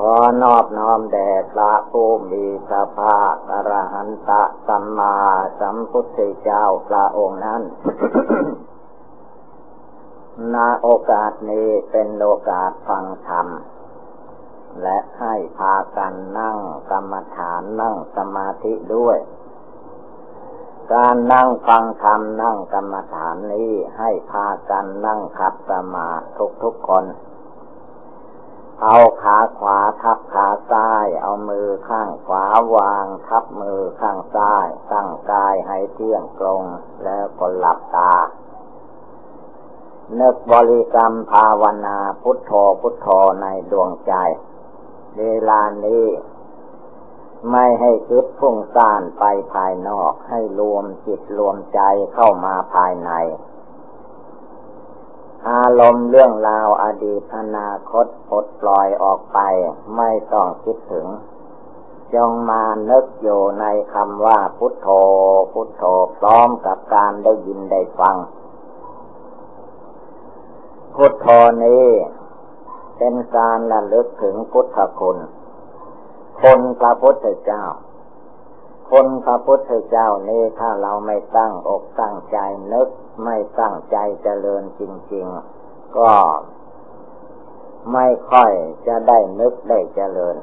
ขอนอบน้อมแด่พระผู้มีพระภาคอรหันตสัมมาสัมพุทธเจ้าพระองค์นั้นนาโอกาสนี้เป็นโอกาสฟังธรรม และให้พากันนั่งกรรมฐานนั่งสมาธิด้วย การนั่งฟังธรรมนั่งกรรมฐานนี้ให้พากันนั่งขัดสมาทุกทุกคน เอาขาขวาทับขาซ้าย เอามือข้างขวาวาง ทับมือข้างซ้ายตั้งกายให้เที่ยงตรงแล้วก็หลับตานึกบริกรรมภาวนาพุทโธพุทโธในดวงใจ เวลานี้ ไม่ให้คิดพุ่งซ่านไปภายนอกให้รวมจิตรวมใจเข้ามาภายใน อารมณ์เรื่องราวอดีตอนาคตปลดปล่อยออกไป ไม่ต้องคิดถึง จงมานึกอยู่ในคำว่าพุทโธ พุทโธพร้อมกับการได้ยินได้ฟัง พุทโธนี้ เป็นการระลึกถึงพุทธคุณ คนพระพุทธเจ้า คนพระพุทธเจ้านี้ถ้าเราไม่ตั้งอกตั้งใจนึก ไม่ตั้งใจเจริญจริง ๆ ก็ไม่ค่อยจะได้นึกได้เจริญ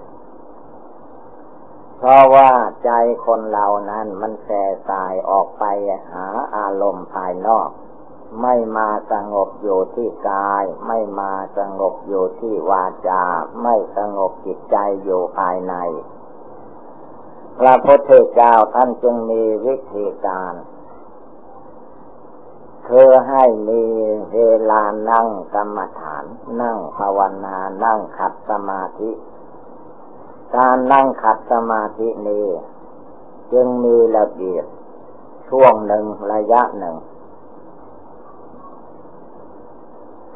เพราะว่าใจคนเรานั้นมันแส่สายออกไปหาอารมณ์ภายนอก ไม่มาสงบอยู่ที่กาย ไม่มาสงบอยู่ที่วาจา ไม่สงบจิตใจอยู่ภายใน พระพุทธเจ้าท่านจึงมีวิธีการ คือให้มีเวลานั่งกรรมฐาน นั่งภาวนา นั่งขัดสมาธิ การนั่งขัดสมาธินี้จึงมีระเบียบช่วงหนึ่งระยะหนึ่ง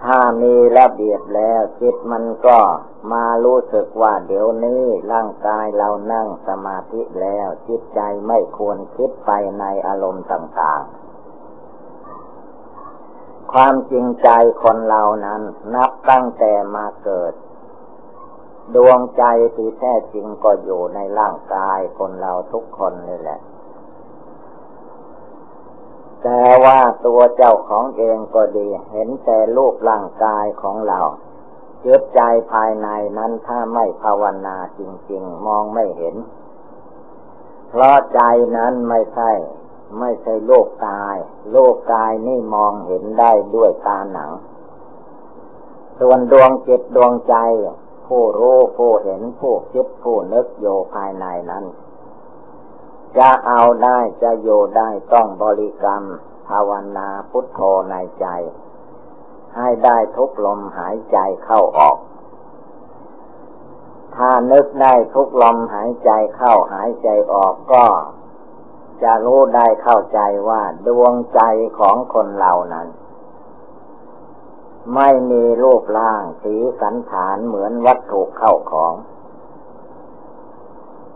ถ้ามีระเบียบแล้วจิตมันก็มารู้สึกว่าเดี๋ยวนี้ร่างกายเรานั่งสมาธิแล้วจิตใจไม่ควรคิดไปในอารมณ์ต่างๆ ความจริงใจคนเรานั้น นับตั้งแต่มาเกิด ดวงใจที่แท้จริงก็อยู่ในร่างกายคนเราทุกคนนี่แหละ แต่ว่าตัวเจ้าของเองก็ดี เห็นแต่รูปร่างกายของเราเจิตใจภายในนั้นถ้าไม่ภาวนาจริง ๆ มองไม่เห็น เพราะใจนั้นไม่ใช่ ไม่ใช่โลกกาย โลกกายนี่มองเห็นได้ด้วยตาหนัง ส่วนดวงจิตดวงใจ ผู้รู้ผู้เห็นผู้คิดผู้นึกโยภายในนั้น จะเอาได้จะโยได้ต้องบริกรรม ภาวนาพุทโธในใจ ให้ได้ทุกลมหายใจเข้าออกถ้านึกได้ทุกลมหายใจเข้าหายใจออกก็ จะรู้ได้เข้าใจว่าดวงใจของคนเรานั้น ไม่มีรูปร่างสีสันฐานเหมือนวัตถุเข้าของ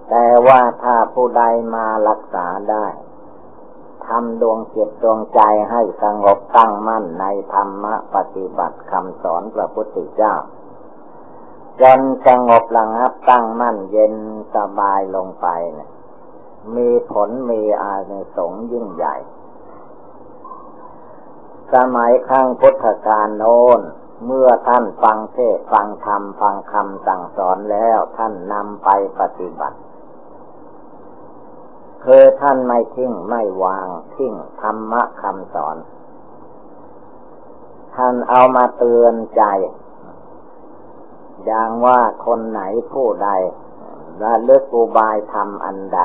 แต่ว่าถ้าผู้ใดมารักษาได้ทำดวงจิตดวงใจให้สงบตั้งมั่นในธรรมปฏิบัติคำสอนพระพุทธเจ้า จนสงบระงับตั้งมั่นเย็นสบายลงไปนะ มีผลมีอานิสงส์ยิ่งใหญ่ สมัยข้งพุทธกาลโน้น เมื่อท่านฟังเทศฟังธรรมฟังคำสั่งสอนแล้วท่านนำไปปฏิบัติคือท่านไม่ทิ้งไม่วางทิ้งธรรมะคำสอน ท่านเอามาเตือนใจ อย่างว่าคนไหนผู้ใดระลึกอุบายธรรมอันใด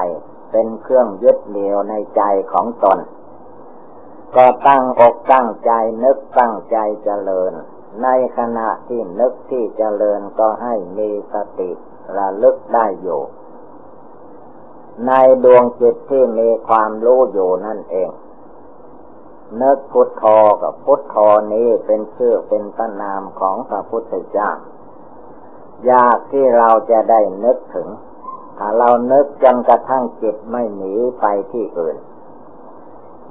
เป็นเครื่องยึดเหนี่ยวในใจของตน ก็ตั้งอกตั้งใจนึกตั้งใจเจริญ ในขณะที่นึกที่เจริญก็ให้มีสติระลึกได้อยู่ ในดวงจิตที่มีความรู้อยู่นั่นเองนึกพุทโธกับพุทโธนี้เป็นชื่อเป็นตนามของพระพุทธเจ้ายากที่เราจะได้นึกถึง ถ้าเรานึกจนกระทั่งจิตไม่หนีไปที่อื่น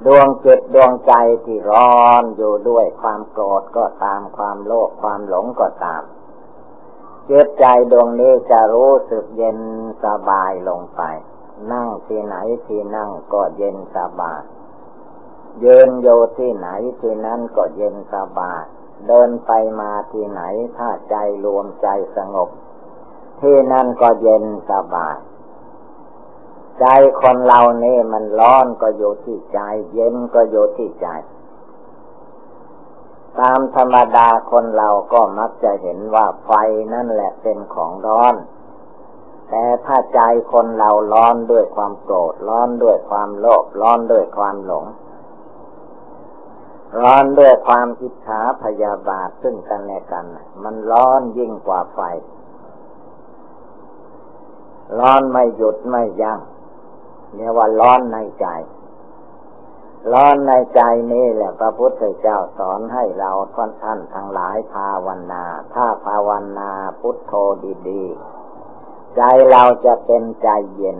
ดวงจิตดวงใจที่ร้อนอยู่ด้วยความโกรธก็ตามความโลภความหลงก็ตามจิตใจดวงนี้จะรู้สึกเย็นสบายลงไป นั่งที่ไหนที่นั่งก็เย็นสบายเยินโยที่ไหนที่นั้นก็เย็นสบายเดินไปมาที่ไหนถ้าใจรวมใจสงบ ที่นั่นก็เย็นสบาย ใจคนเรานี่มันร้อนก็อยู่ที่ใจ เย็นก็อยู่ที่ใจ ตามธรรมดาคนเราก็มักจะเห็นว่าไฟนั่นแหละเป็นของร้อน แต่ถ้าใจคนเราร้อนด้วยความโกรธร้อนด้วยความโลภร้อนด้วยความหลงร้อนด้วยความอิจฉาพยาบาทซึ่งกันและกัน มันร้อนยิ่งกว่าไฟ ร้อนไม่หยุดไม่ยัง้งเรียกว่าร้อนในใจ ร้อนในใจนี่แหละพระพุทธเจ้าสอนให้เราท่านท่านทั้งหลายภาวนา ถ้าภาวนาพุทโธดีๆ ใจเราจะเป็นใจเย็น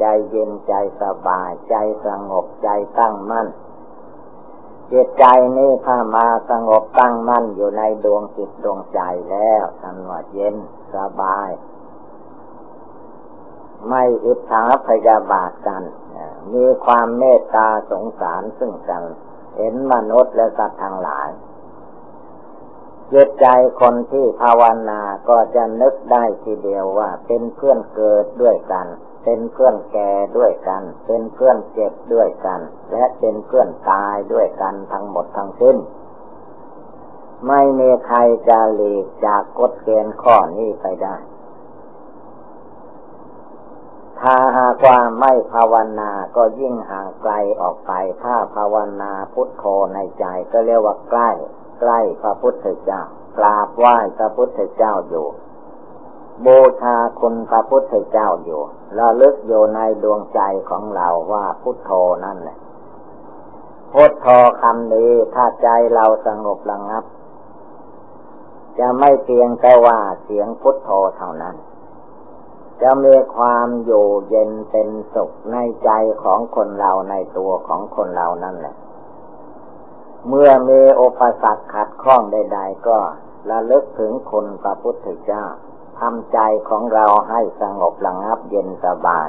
ใจเย็นใจสบายใจสงบใจตั้งมั่นจิตใจนี้ถ้ามาสงบตั้งมั่นอยู่ในดวงจิตดวงใจแล้วทันว่าเย็นสบาย ไม่อิจฉาพยาบาทกัน มีความเมตตาสงสารซึ่งกัน เห็นมนุษย์และสัตว์ทั้งหลายจิตใจคนที่ภาวนาก็จะนึกได้ทีเดียวว่า เป็นเพื่อนเกิดด้วยกัน เป็นเพื่อนแก่ด้วยกัน เป็นเพื่อนเจ็บด้วยกัน และเป็นเพื่อนตายด้วยกันทั้งหมดทั้งสิ้น ไม่มีใครจะหลีกจากกฎเกณฑ์ข้อนี้ไปได้ ถ้าหากว่าไม่ภาวนาก็ยิ่งห่างไกลออกไป ถ้าภาวนาพุทโธในใจก็เรียกว่าใกล้ ใกล้พระพุทธเจ้ากราบไหว้พระพุทธเจ้าอยู่ บูชาคุณพระพุทธเจ้าอยู่ระลึกอยู่ในดวงใจของเราว่าพุทโธนั่นแหละพุทโธคำนี้ถ้าใจเราสงบระงับ จะไม่เพียงแต่ว่าเสียงพุทโธเท่านั้น จะมีความอยู่เย็นเป็นสุขในใจของคนเราในตัวของคนเรานั่นแหละ เมื่อมีอุปสรรคขัดข้องใด ๆ ก็ระลึกถึงคุณพระพุทธเจ้าทำใจของเราให้สงบระงับเย็นสบาย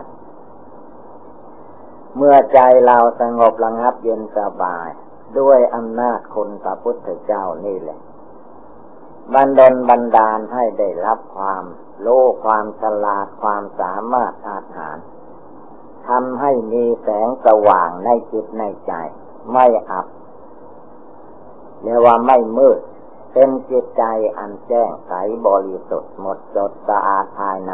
เมื่อใจเราสงบระงับเย็นสบาย ด้วยอำนาจคุณพระพุทธเจ้านี่แหละ บันดลบันดาลให้ได้รับความ รู้ความฉลาดความสามารถอาหารทำให้มีแสงสว่างในจิตในใจ ไม่อับเรียกว่าไม่มืด เป็นจิตใจอันแจ้งใสบริสุทธิ์หมดจดสะอาดภายใน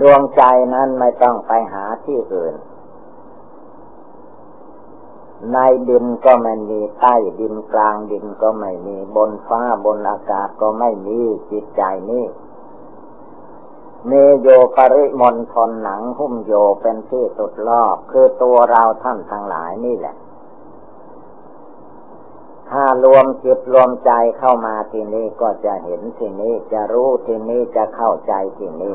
ดวงใจนั้นไม่ต้องไปหาที่อื่น ในดินก็ไม่มีใต้ดินกลางดินก็ไม่มีบนฟ้าบนอากาศก็ไม่มีจิตใจนี้เมโยปริมณฑลหนังหุ้มโยเป็นที่สุดรอบคือตัวเราท่านทั้งหลายนี่แหละ ถ้ารวมจิตรวมใจเข้ามาที่นี้ก็จะเห็นที่นี้จะรู้ที่นี้จะเข้าใจที่นี้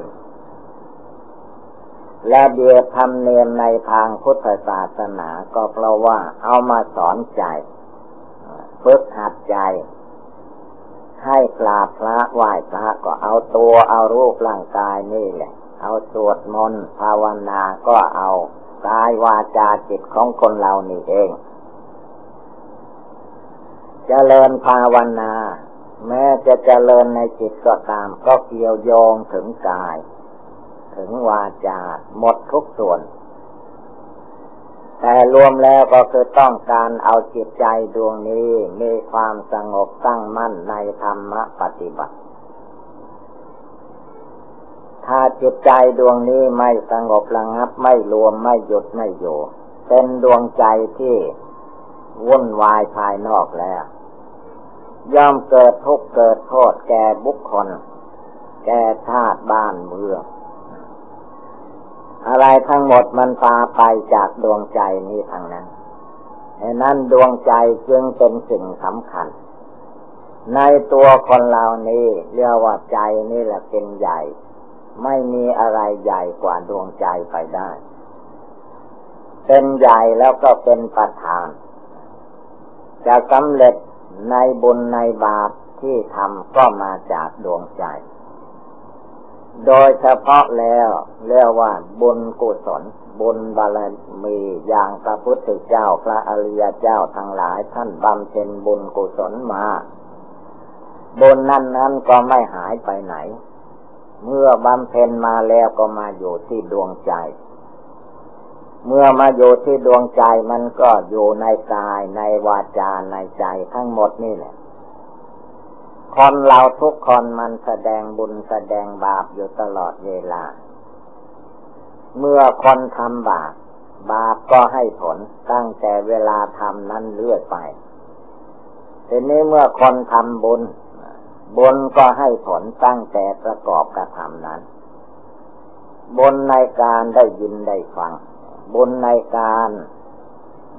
และเดียธรรมเนียมในทางพุทธศาสนาก็เพราะว่าเอามาสอนใจฝึกหัดใจ ให้กราบพระไหว้พระก็เอาตัวเอารูปร่างกายนี่แหละ เอาสวดมนต์ภาวนาก็เอากายวาจาจิตของคนเรานี่เองจเจริญภาวนา แม้จะเจริญในจิตก็ตาม ก็เกี่ยวโยงถึงกาย ถึงวาจาหมดทุกส่วน แต่รวมแล้วก็คือต้องการเอาจิตใจดวงนี้มีความสงบตั้งมั่นในธรรมปฏิบัติ ถ้าจิตใจดวงนี้ไม่สงบระงับไม่รวมไม่หยุดไม่อยู่ เป็นดวงใจที่วุ่นวายภายนอกแล้ว ย่อมเกิดทุกข์เกิดโทษแก่บุคคล แก่ชาติบ้านเมือง อะไรทั้งหมดมันพาไปจากดวงใจนี้ทางนั้นดังนั้นดวงใจจึงเป็นสิ่งสำคัญ ในตัวคนเรานี้เรียกว่าใจนี่แหละเป็นใหญ่ ไม่มีอะไรใหญ่กว่าดวงใจไปได้ เป็นใหญ่แล้วก็เป็นประธาน จะสำเร็จในบุญในบาปที่ทำก็มาจากดวงใจ โดยเฉพาะแล้วเรียกว่าบุญกุศล บุญบารมีอย่างพระพุทธเจ้าพระอริยเจ้าทั้งหลายท่านบำเพ็ญบุญกุศลมาบุญนั้นนั้นก็ไม่หายไปไหน เมื่อบำเพ็ญมาแล้วก็มาอยู่ที่ดวงใจ เมื่อมาอยู่ที่ดวงใจมันก็อยู่ในกายในวาจาในใจทั้งหมดนี่แหละ คนเราทุกคนมันแสดงบุญแสดงบาปอยู่ตลอดเวลา เมื่อคนทำบาปบาปก็ให้ผลตั้งแต่เวลาทำนั้นเรื่อยไปทีนี้เมื่อคนทำบุญ บุญก็ให้ผลตั้งแต่ประกอบกระทำนั้น บุญในการได้ยินได้ฟัง บุญในการ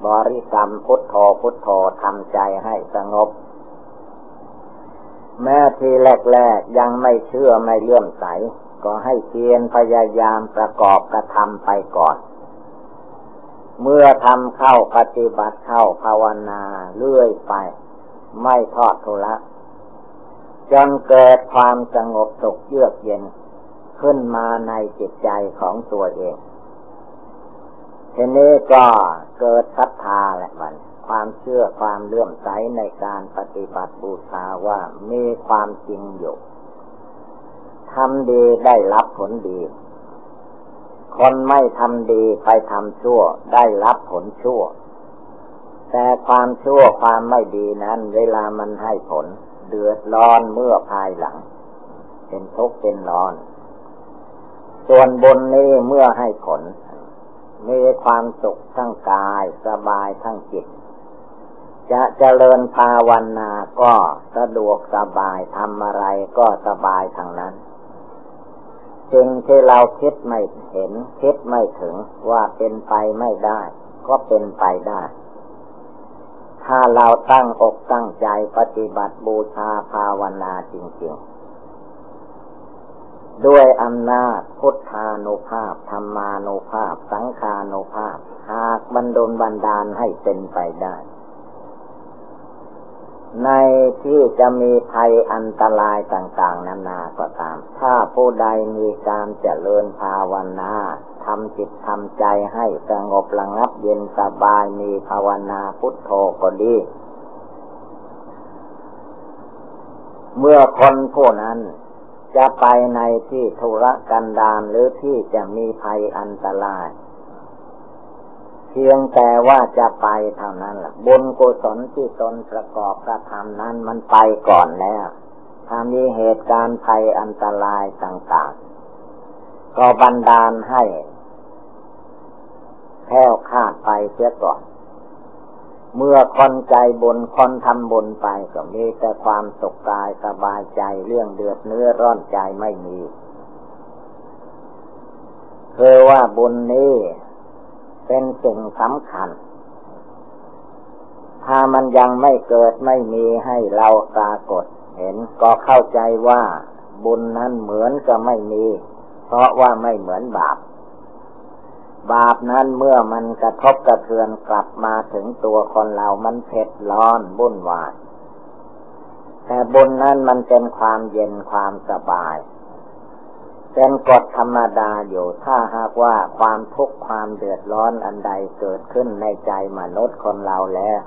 บริกรรมพุทโธพุทโธทำใจให้สงบ แม้ทีแรกๆยังไม่เชื่อไม่เลื่อมใส ก็ให้เพียรพยายามประกอบกระทำไปก่อน เมื่อทำเข้าปฏิบัติเข้าภาวนาเรื่อยไป ไม่ทอดทุละจนเกิดความสงบสุขเยือกเย็นขึ้นมาในจิตใจของตัวเองทีนี้ก็เกิดศรัทธาแหละมัน ความเชื่อความเลื่อมใสในการปฏิบัติบูชาว่ามีความจริงอยู่ทำดีได้รับผลดี คนไม่ทำดีไปทำชั่วได้รับผลชั่ว แต่ความชั่วความไม่ดีนั้น เวลามันให้ผล เดือดร้อนเมื่อภายหลัง เป็นทุกข์เป็นร้อน ส่วนบนนี้เมื่อให้ผลมีความสุขทั้งกายสบายทั้งจิต จะเจริญภาวนาก็สะดวกสบายทำอะไรก็สบายทางนั้น สิ่งที่เราคิดไม่เห็น คิดไม่ถึงว่าเป็นไปไม่ได้ ก็เป็นไปได้ ถ้าเราตั้งอกตั้งใจปฏิบัติบูชาภาวนาจริงๆ ด้วยอำนาจพุทธานุภาพธรรมานุภาพ สังขานุภาพ หากบรรดลบันดาลให้เป็นไปได้ ในที่จะมีภัยอันตรายต่าง ๆ นานาก็ตาม ถ้าผู้ใดมีการเจริญภาวนาทำจิตทำใจให้สงบระงับเย็นสบายมีภาวนาพุทโธก็ดี เมื่อคนผู้นั้นจะไปในที่ธุรกันดารหรือที่จะมีภัยอันตราย พียงแต่ว่าจะไปเท่านั้นแหละบุญกุศลที่ตนประกอบกระทำนั้นมันไปก่อนแล้วถ้ามีเหตุการณ์ภัยอันตรายต่างๆ ก็บันดาลให้แค่คาดไปเสียก่อน เมื่อคนใจบุญคนทำบุญไปก็มีแต่ความสุขกายสบายใจเรื่องเดือดเนื้อร้อนใจไม่มีคือว่าบุญนี้ เป็นสิ่งสำคัญ ถ้ามันยังไม่เกิดไม่มีให้เราปรากฏ เห็นก็เข้าใจว่า บุญนั้นเหมือนจะไม่มี เพราะว่าไม่เหมือนบาป บาปนั้นเมื่อมันกระทบกระเทือนกลับมาถึงตัวคนเรามันเผ็ดร้อนบุ่นวายแต่บุญนั้นมันเป็นความเย็นความสบาย เป็นกฎธรรมดาอยู่ถ้าหากว่าความทุกข์ความเดือดร้อนอันใดเกิดขึ้นในใจมนุษย์คนเราแล้ว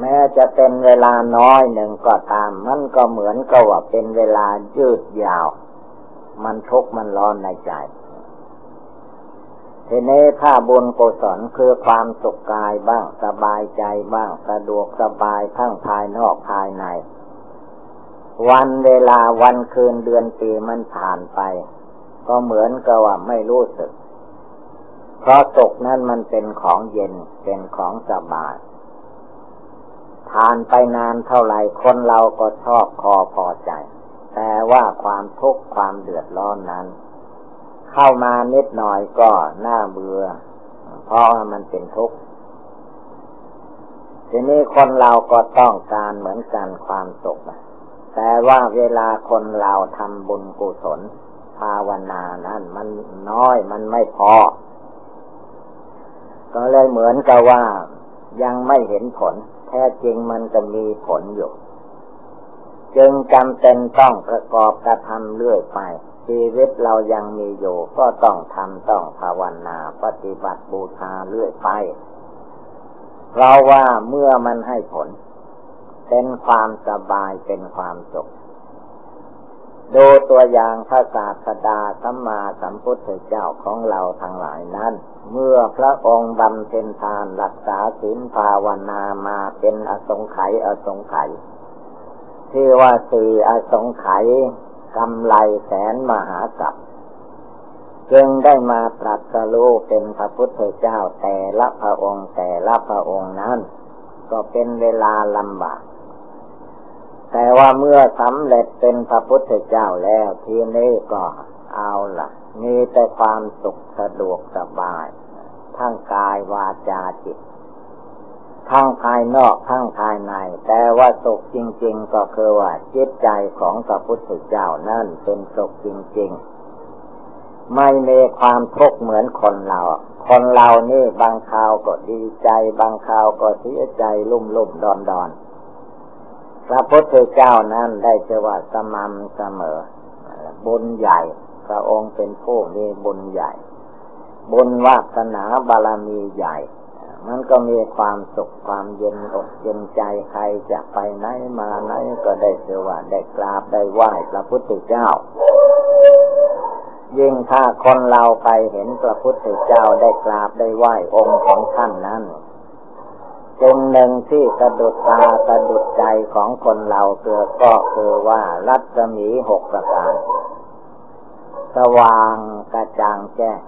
แม้จะเป็นเวลาน้อยหนึ่งก็ตาม มันก็เหมือนกับว่าเป็นเวลายืดยาว มันทุกข์มันร้อนในใจทีนี้ถ้าบุญกุศลคือความสุขกายบ้างสบายใจบ้างสะดวกสบายทั้งภายนอกภายใน วันเวลาวันคืนเดือนปีมันผ่านไป ก็เหมือนกับว่าไม่รู้สึก เพราะตกนั้นมันเป็นของเย็นเป็นของสบายผ่านไปนานเท่าไหร่คนเราก็ชอบคอพอใจ แต่ว่าความทุกข์ความเดือดร้อนนั้น เข้ามานิดหน่อยก็น่าเบื่อเพราะว่ามันเป็นทุกข์ทีนี้คนเราก็ต้องการเหมือนกันความสุข แต่ว่าเวลาคนเราทำบุญกุศล ภาวนานั้นมันน้อยมันไม่พอ ก็เลยเหมือนกับว่ายังไม่เห็นผล แท้จริงมันจะมีผลอยู่ จึงจำเป็นต้องประกอบกระทำเรื่อยไป ชีวิตเรายังมีอยู่ ก็ต้องทำต้องภาวนาปฏิบัติบูชาเรื่อยไป เพราะว่าเมื่อมันให้ผล เป็นความสบายเป็นความสุขดูตัวอย่างพระศาสดาสัมมาสัมพุทธเจ้าของเราทั้งหลายนั้น เมื่อพระองค์บำเพ็ญทานรักษาศีลภาวนามาเป็นอสงไขยอสงไขยที่ว่าสี่อสงไขยกำไรแสนมหากัปจึงได้มาตรัสรู้เป็นพระพุทธเจ้าแต่ละพระองค์แต่ละพระองค์นั้น ก็เป็นเวลาลำบาก แต่ว่าเมื่อสำเร็จเป็นพระพุทธเจ้าแล้วทีนี้ก็เอาละมีแต่ความสุขสะดวกสบาย ทั้งกายวาจาจิต ทั้งภายนอกทั้งภายใน แต่ว่าสุขจริง ๆ ก็คือว่าจิตใจของพระพุทธเจ้านั่นเป็นสุขจริง ๆ ไม่มีความทุกข์เหมือนคนเราคนเรานี่บางคราวก็ดีใจ บางคราวก็เสียใจลุ่มลุ่มดอนดอน พระพุทธเจ้านั้นได้ชื่อว่าสม่ำเสมอ บุญใหญ่ พระองค์เป็นผู้มีบุญใหญ่ บุญวาสนาบารมีใหญ่ มันก็มีความสุขความเย็นอกเย็นใจใครจะไปไหนมาไหนก็ได้เชื่อว่าได้กราบได้ไหว้พระพุทธเจ้า ยิ่งถ้าคนเราไปเห็นพระพุทธเจ้าได้กราบได้ไหว้องค์ของท่านนั้น สิ่งหนึ่งที่สะดุดตาสะดุดใจของคนเราเกิดก็คือว่ารัศมีหกประการ สว่างกระจ่างแจ้ง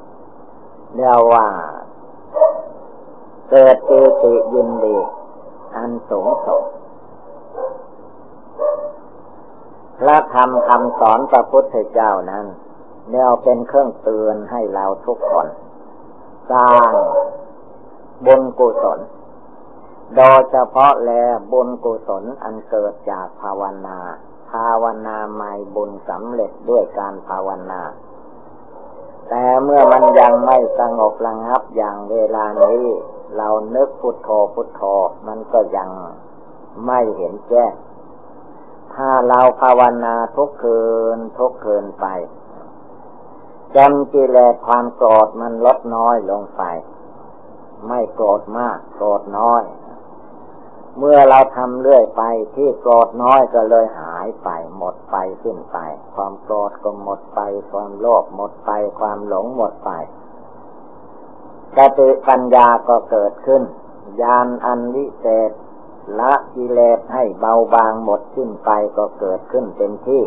เรียกว่า เกิดปีติยินดี อันสูงส่งพระธรรมคำสอนพระพุทธเจ้านั้นเรียกเป็นเครื่องเตือนให้เราทุกคน สร้างบุญกุศล โดยเฉพาะแลบุญกุศลอันเกิดจากภาวนา ภาวนาไม่บุญสำเร็จด้วยการภาวนา แต่เมื่อมันยังไม่สงบระงับอย่างเวลานี้ เรานึกพุทโธพุทโธมันก็ยังไม่เห็นแจ้งถ้าเราภาวนาทุกคืนทุกคืนไปจำกิเลสความโกรธมันลดน้อยลงไป ไม่โกรธมาก โกรธน้อย เมื่อเราทำเรื่อยไปที่โกรธน้อยก็เลยหายไป หมดไปสิ้นไป ความโกรธก็หมดไป ความโลภหมดไป ความหลงหมดไปสติปัญญาก็เกิดขึ้นญาณอันวิเศษละกิเลสให้เบาบางหมดสิ้นไปก็เกิดขึ้นเต็มที่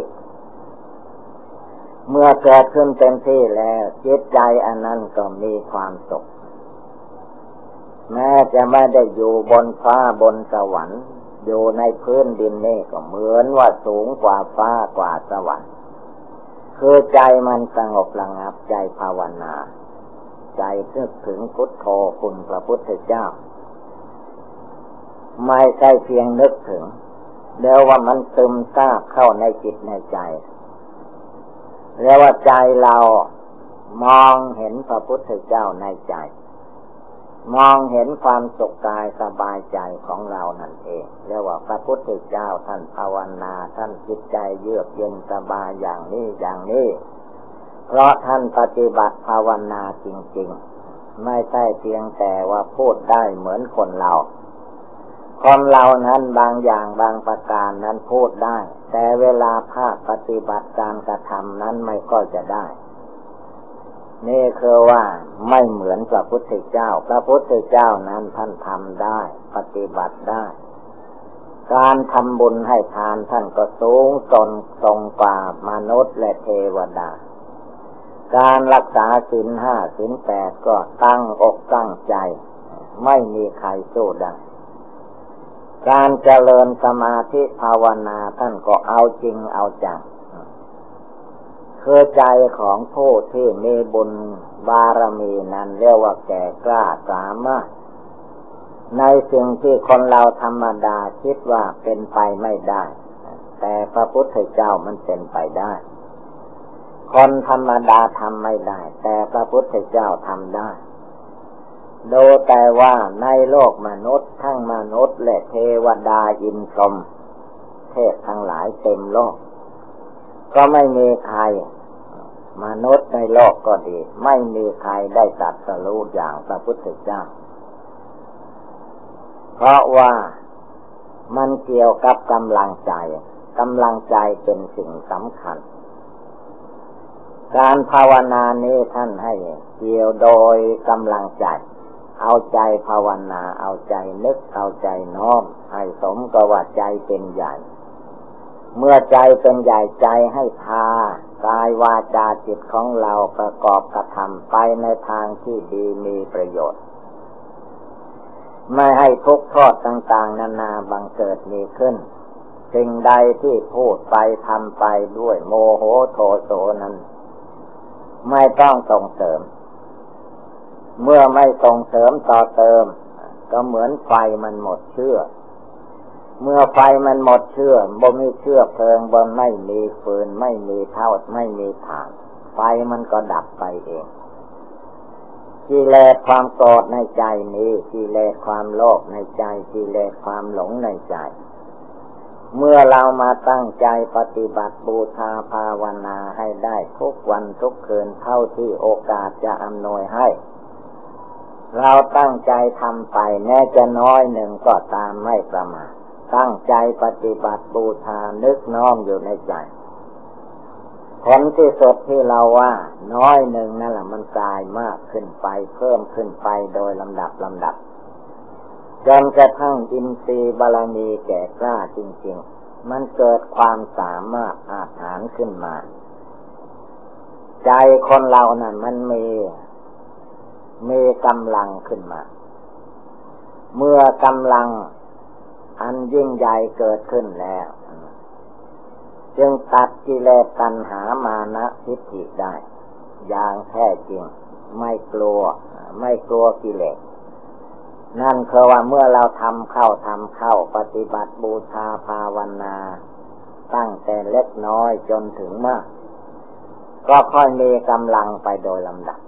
เมื่อเกิดขึ้นเต็มที่แล้วจิตใจอันนั้นก็มีความสุข แม้จะไม่ได้อยู่บนฟ้าบนสวรรค์ อยู่ในพื้นดินนี่ก็เหมือนว่าสูงกว่าฟ้ากว่าสวรรค์ คือใจมันสงบระงับใจภาวนา ใจนึกถึงพุทโธคุณพระพุทธเจ้า ไม่ใช่เพียงนึกถึงเดี๋ยวว่ามันซึมซาบเข้าในจิตในใจเรียกว่าใจเรามองเห็นพระพุทธเจ้าในใจ มองเห็นความสุขกายสบายใจของเรานั่นเองเรียกว่าพระพุทธเจ้าท่านภาวนาท่านจิตใจเยือกเย็นสบายอย่างนี้อย่างนี้เพราะท่านปฏิบัติภาวนาจริง ๆ ไม่ใช่เพียงแต่ว่าพูดได้เหมือนคนเรา คนเรานั้นบางอย่างบางประการนั้นพูดได้ แต่เวลาภาคปฏิบัติการกระทำนั้นไม่ก็จะได้ นี่คือว่าไม่เหมือนพระพุทธเจ้า พระพุทธเจ้านั้นท่านทำได้ ปฏิบัติได้ การทำบุญให้ทานท่านก็สูงสนทรงกว่ามนุษย์และเทวดา การรักษาศีลห้าศีลแปดก็ตั้งอกตั้งใจ ไม่มีใครสู้ได้การเจริญสมาธิภาวนาท่านก็เอาจริงเอาจัง คคือใจของผู้ที่มีบุญบารมีนั้นเรียกว่าแก่กล้าสามารถ ในสิ่งที่คนเราธรรมดาคิดว่าเป็นไปไม่ได้ แต่พระพุทธเจ้ามันเป็นไปได้ คนธรรมดาทำไม่ได้ แต่พระพุทธเจ้าทำได้ดูแต่ว่าในโลกมนุษย์ทั้งมนุษย์และเทวดาอินทรมเทพทั้งหลายเต็มโลก ก็ไม่มีใคร มนุษย์ในโลกก็ดี ไม่มีใครได้ตัดสรู้อย่างพระพุทธเจ้า เพราะว่ามันเกี่ยวกับกำลังใจกำลังใจเป็นสิ่งสำคัญ การภาวนานี้ท่านให้เกี่ยวโดยกำลังใจ เอาใจภาวนา เอาใจนึก เอาใจน้อม ให้สมกับว่าใจเป็นใหญ่ เมื่อใจเป็นใหญ่ใจให้พา กายวาจาจิตของเราประกอบกระทำไปในทางที่ดีมีประโยชน์ ไม่ให้ทุกข์ทอดต่างๆ นานาบังเกิดมีขึ้น สิ่งใดที่พูดไปทำไปด้วยโมโหโทโสนั้น ไม่ต้องส่งเสริม เมื่อไม่ส่งเสริมต่อเติม ก็เหมือนไฟมันหมดเชื่อ เมื่อไฟมันหมดเชื่อบ่มีเชื่อเพลิงบนไม่มีฟืนไม่มีเท่าไม่มีถ่าน ไฟมันก็ดับไปเองกิเลสความโกรธในใจนี้กิเลสความโลภในใจกิเลสความหลงในใจ เมื่อเรามาตั้งใจปฏิบัติบูชาภาวนาให้ได้ทุกวันทุกคืนเท่าที่โอกาสจะอำนวยให้ เราตั้งใจทำไปแม้จะน้อยหนึ่งก็ตามไม่ประมาท ตั้งใจปฏิบัติบูชานึกน้อมอยู่ในใจ ผลที่สุดที่เราว่า น้อยหนึ่งนั่นแหละมันกลายมากขึ้นไป เพิ่มขึ้นไปโดยลำดับลำดับจนกระทั่งอินทรีย์บาลมีแก่กล้าจริง ๆ มันเกิดความสามารถอาถานขึ้นมา ใจคนเรานะ่ะ มันมีมีกำลังขึ้นมา เมื่อกำลัง อันยิ่งใหญ่เกิดขึ้นแล้ว จึงตัดกิเลสตัณหามานะทิฏฐิได้ อย่างแท้จริง ไม่กลัว ไม่กลัวกิเลสนั่นคือว่าเมื่อเราทำเข้าทำเข้าปฏิบัติบูชาภาวนา ตั้งแต่เล็กน้อยจนถึงมาก ก็ค่อยมีกำลังไปโดยลำดับ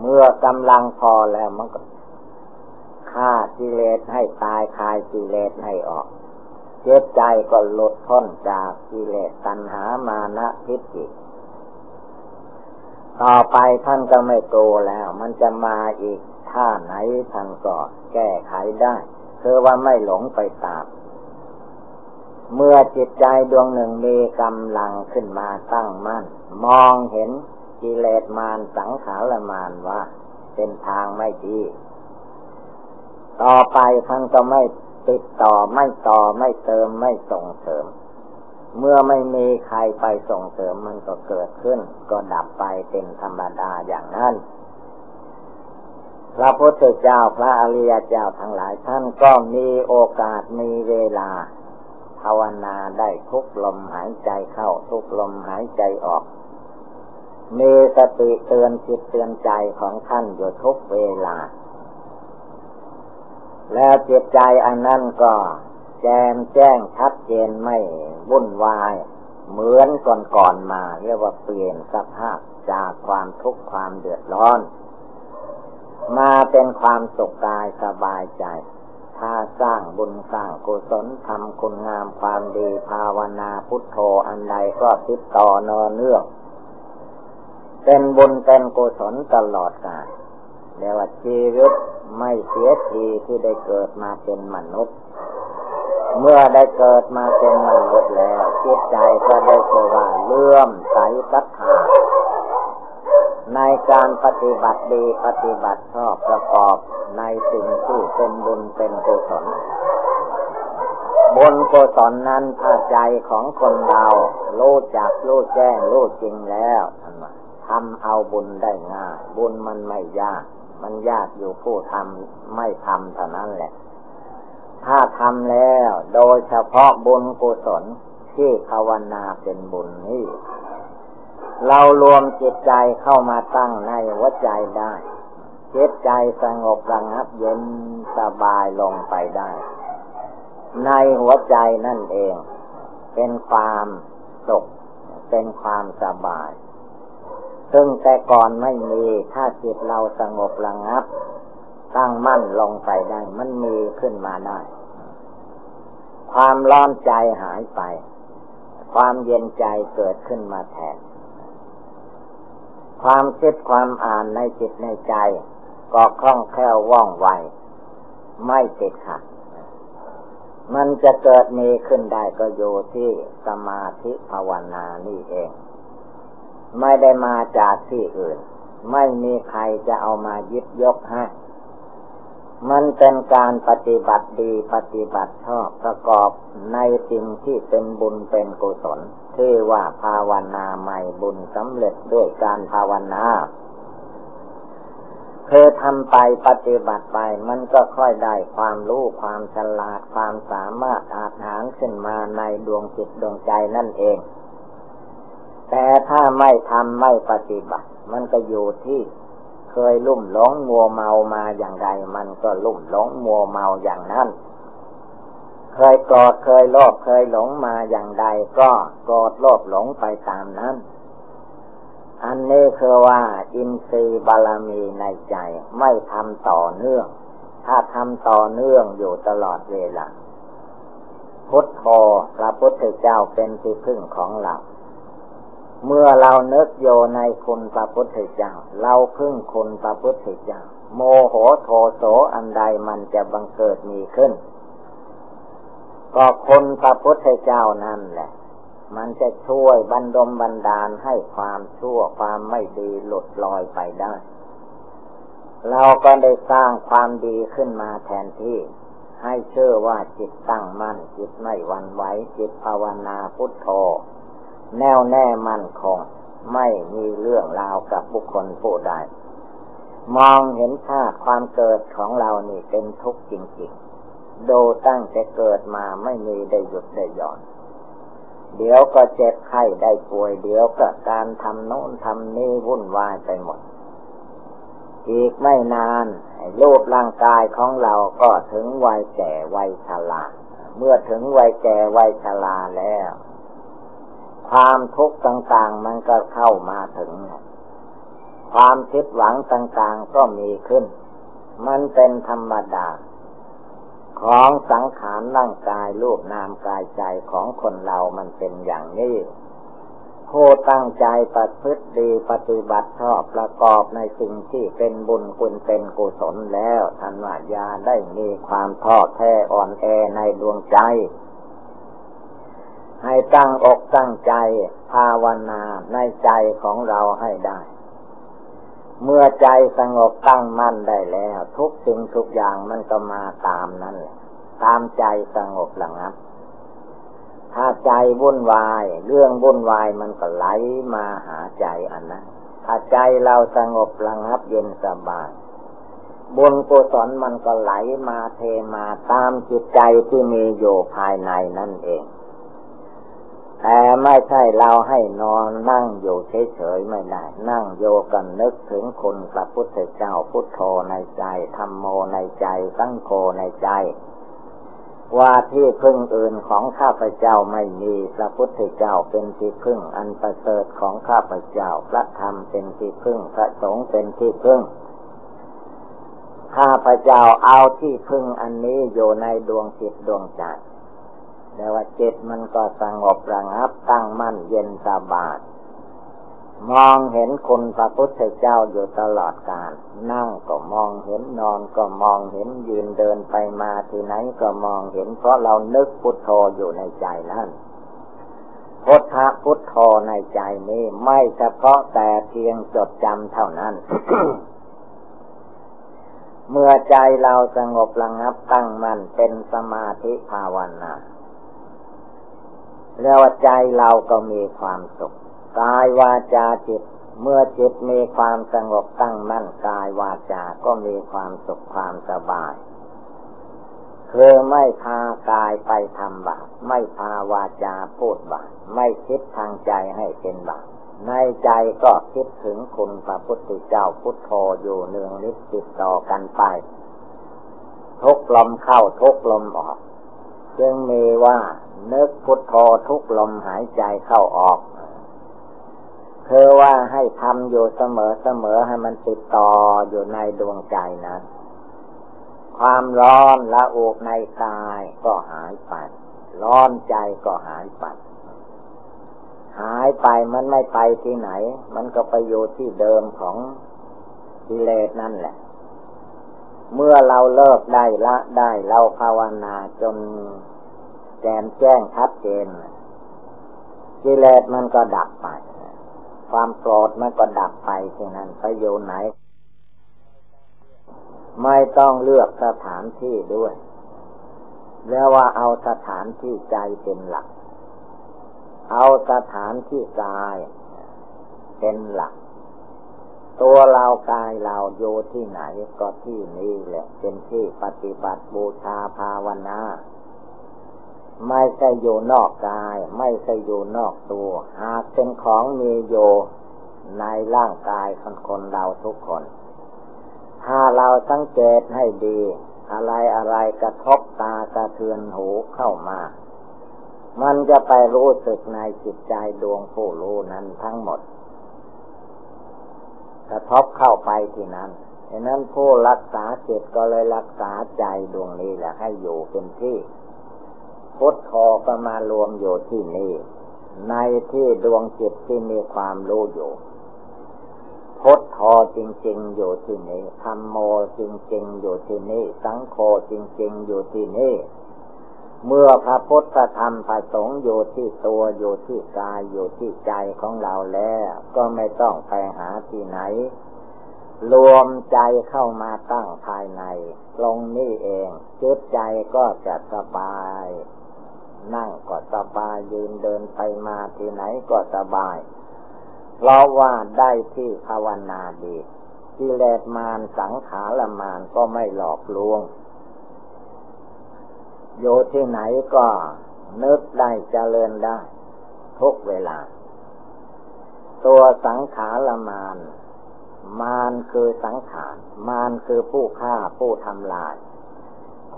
เมื่อกำลังพอแล้วมันก็ ฆ่ากิเลสให้ตายคายกิเลสให้ออกเจ็บใจก็หลุดพ้นจากกิเลสตัณหามานะทิฏฐิต่อไปท่านก็ไม่โกแล้ว มันจะมาอีกท่าไหนท่านก็แก้ไขได้คือว่าไม่หลงไปตาม เมื่อจิตใจดวงหนึ่งมีกำลังขึ้นมาตั้งมั่น มองเห็นกิเลสมารสังขารมารว่า เป็นทางไม่ดี ต่อไปท่านก็ไม่ติดต่อไม่ต่อไม่เติมไม่ส่งเสริม เมื่อไม่มีใครไปส่งเสริมมันก็เกิดขึ้น ก็ดับไปเป็นธรรมดาอย่างนั้นพระพุทธเจ้าพระอริยเจ้าทั้งหลายท่านก็มีโอกาสมีเวลา ภาวนาได้ทุกลมหายใจเข้าทุกลมหายใจออก มีสติเตือนจิตเตือนใจของท่านอยู่ทุกเวลา แล้วจิตใจอันนั้นก็แจมแจ้งชัดเจนไม่วุ่นวาย เหมือนก่อนๆมา เรียกว่าเปลี่ยนสภาพจากความทุกข์ความเดือดร้อน มาเป็นความสุขกายสบายใจ ถ้าสร้างบุญสร้างกุศลทำคุณงามความดีภาวนาพุทโธอันใดก็ติดต่อนอเนื่อง เป็นบุญเป็นกุศลตลอดกาล เรียกว่าชีวิตไม่เสียทีที่ได้เกิดมาเป็นมนุษย์ เมื่อได้เกิดมาเป็นมนุษย์แล้วจิตใจก็ได้เกิดว่าเลื่อมใสศรัทธาในการปฏิบัติดีปฏิบัติชอบประกอบในสิ่งที่เป็นบุญเป็นกุศลบุญกุศลนั้นถ้าใจของคนเรารู้จักรู้แจ้งรู้จริงแล้วท่านว่าทำเอาบุญได้ง่าย บุญมันไม่ยาก มันยากอยู่ผู้ทำไม่ทำเท่านั้นแหละ ถ้าทำแล้วโดยเฉพาะบุญกุศลที่ภาวนาเป็นบุญนี่เรารวมจิตใจเข้ามาตั้งในหัวใจได้จิตใจสงบระงับเย็นสบายลงไปได้ ในหัวใจนั่นเอง เป็นความสุขเป็นความสบาย ซึ่งแต่ก่อนไม่มี ถ้าจิตเราสงบระงับ ตั้งมั่นลงไปได้ มันมีขึ้นมาได้ ความร้อนใจหายไป ความเย็นใจเกิดขึ้นมาแทน ความคิดความอ่านในจิตในใจ ก็คล่องแคล่วว่องไว ไม่ติดขัดมันจะเกิดมีขึ้นได้ก็อยู่ที่สมาธิภาวนานี่เอง ไม่ได้มาจากที่อื่น ไม่มีใครจะเอามายึดยกให้มันเป็นการปฏิบัติดีปฏิบัติชอบประกอบในสิ่งที่เป็นบุญเป็นกุศลที่ว่าภาวนาใหม่บุญสำเร็จด้วยการภาวนาเธอทำไปปฏิบัติไปมันก็ค่อยได้ความรู้ความฉลาดความสามารถอาหารขึ้นมาในดวงจิตดวงใจนั่นเอง แต่ถ้าไม่ทำไม่ปฏิบัติ มันก็อยู่ที่เคยลุ่มหลงมัวเมามาอย่างไร มันก็ลุ่มหลงมัวเมาอย่างนั้น เคยโกรธเคยโลภเคยหลงมาอย่างใดก็โกรธโลภหลงไปตามนั้น อันนี้คือว่าอินทรีย์บารมีในใจไม่ทำต่อเนื่อง ถ้าทำต่อเนื่องอยู่ตลอดเวลาพุทโธพระพุทธเจ้าเป็นที่พึ่งของเรา เมื่อเราเนึกโยในคุณพระพุทธเจ้า เราพึ่งคุณพระพุทธเจ้า โมโหโทโสอันใดมันจะบังเกิดมีขึ้น ก็คนพระพุทธเจ้านั่นแหละ มันจะช่วยบรรดมบันดาลให้ความชั่วความไม่ดีหลุดลอยไปได้ เราก็ได้สร้างความดีขึ้นมาแทนที่ให้เชื่อว่าจิตตั้งมั่นจิตไม่หวั่นไหวจิตภาวนาพุทโธ แน่วแน่มั่นคง ไม่มีเรื่องราวกับบุคคลผู้ใด มองเห็นชาติความเกิดของเรานี่เป็นทุกข์จริงๆ ดูตั้งแต่เกิดมาไม่มีได้หยุดได้หย่อน เดี๋ยวก็เจ็บไข้ได้ป่วย เดี๋ยวก็การทำโน้นทำนี่วุ่นวายไปหมด อีกไม่นานรูปร่างกายของเราก็ถึงวัยแก่วัยชรา เมื่อถึงวัยแก่วัยชราแล้ว ความทุกข์ต่างๆ มันก็เข้ามาถึง ความคิดหวังต่างๆ ก็มีขึ้น มันเป็นธรรมดา ของสังขารร่างกายรูปนามกายใจของคนเรามันเป็นอย่างนี้ผู้ตั้งใจปฏิพฤติดีปฏิบัติชอบประกอบในสิ่งที่เป็นบุญคุณเป็นกุศลแล้วท่านว่ายาได้มีความท้อแท้อ่อนแอในดวงใจ ให้ตั้งอกตั้งใจภาวนาในใจของเราให้ได้ เมื่อใจสงบตั้งมั่นได้แล้ว ทุกสิ่งทุกอย่างมันก็มาตามนั้นแหละตามใจสงบระงับ ถ้าใจวุ่นวาย เรื่องวุ่นวายมันก็ไหลมาหาใจอันนั้นถ้าใจเราสงบระงับเย็นสบายบุญกุศลมันก็ไหลมาเทมาตามจิตใจที่มีอยู่ภายในนั่นเอง แต่ไม่ใช่เราให้นอนนั่งอยู่เฉยๆไม่ได้ นั่งโยกันนึกถึงคุณพระพุทธเจ้าพุทโธในใจธรรมโมในใจสังโฆในใจ ว่าที่พึ่งอื่นของข้าพเจ้าไม่มีพระพุทธเจ้าเป็นที่พึ่งอันประเสริฐของข้าพเจ้าพระธรรมเป็นที่พึ่งพระสงฆ์เป็นที่พึ่งข้าพเจ้าเอาที่พึ่งอันนี้อยู่ในดวงจิตดวงใจ แต่ว่าจิตมันก็สงบระงับตั้งมั่นเย็นสบายมองเห็นคุณพระพุทธเจ้าอยู่ตลอดกาลนั่งก็มองเห็นนอนก็มองเห็นยืนเดินไปมาที่ไหนก็มองเห็นเพราะเรานึกพุทโธอยู่ในใจนั่นพุทธะพุทโธในใจนี้ไม่เฉพาะแต่เพียงจดจำเท่านั้น เมื่อใจเราสงบระงับตั้งมั่นเป็นสมาธิภาวนา แล้วใจเราก็มีความสุขกายวาจาจิต เมื่อจิตมีความสงบตั้งมั่นกายวาจาก็มีความสุขความสบายคือไม่พากายไปทำบาปไม่พาวาจาพูดบาปไม่คิดทางใจให้เป็นบาปในใจก็คิดถึงคุณพระพุทธเจ้าพุทโธอยู่เนืองนิดติดต่อกันไป ทุกลมเข้าทุกลมออก จึงมีว่า นึกพุทโธทุกลมหายใจเข้าออกคือว่าให้ทำอยู่เสมอเสมอให้มันติดต่ออยู่ในดวงใจนะ ความร้อนละอุกในกายก็หายไป ร้อนใจก็หายไป หายไปมันไม่ไปที่ไหน มันก็ไปอยู่ที่เดิมของกิเลสนั่นแหละ เมื่อเราเลิกได้ละได้เราภาวนาจน แจมแจ้งชัดเจนกิเลสมันก็ดับไป ความโกรธมันก็ดับไปที่นั้นไปอยู่ไหน ไม่ต้องเลือกสถานที่ด้วย แล้วว่าเอาสถานที่ใจเป็นหลัก เอาสถานที่กายเป็นหลัก ตัวเรากายเราอยู่ที่ไหนก็ที่นี่แหละ เป็นที่ปฏิบัติบูชาภาวนา ไม่ใช่อยู่นอกกาย ไม่ใช่อยู่นอกตัว หากเป็นของมีอยู่ในร่างกายของคนเราทุกคน ถ้าเราสังเกตให้ดี อะไรอะไรกระทบตากระเทือนหูเข้ามา มันจะไปรู้สึกในจิตใจดวงผู้รู้นั้นทั้งหมด กระทบเข้าไปที่นั้นฉะนั้นผู้รักษาจิตก็เลยรักษาใจดวงนี้แหละให้อยู่เป็นที่ พุทโธก็มารวมอยู่ที่นี่ ในที่ดวงจิตที่มีความรู้อยู่พุทโธจริง ๆ อยู่ที่นี่ธรรมโมจริง ๆ อยู่ที่นี่ สังโฆจริง ๆ อยู่ที่นี่ เมื่อพระพุทธธรรมพระสงฆ์อยู่ที่ตัวอยู่ที่กายอยู่ที่ใจของเราแล้ว ก็ไม่ต้องไปหาที่ไหน รวมใจเข้ามาตั้งภายใน ตรงนี้เองจิตใจก็จะสบาย นั่งก็สบายยืนเดินไปมาที่ไหนก็สบาย เพราะว่าได้ที่ภาวนาดีกิเลสมารสังขารมารก็ไม่หลอกลวงโยที่ไหนก็นึกได้เจริญได้ ทุกเวลา ตัวสังขารมารมารคือสังขารมารคือผู้ฆ่าผู้ทำลาย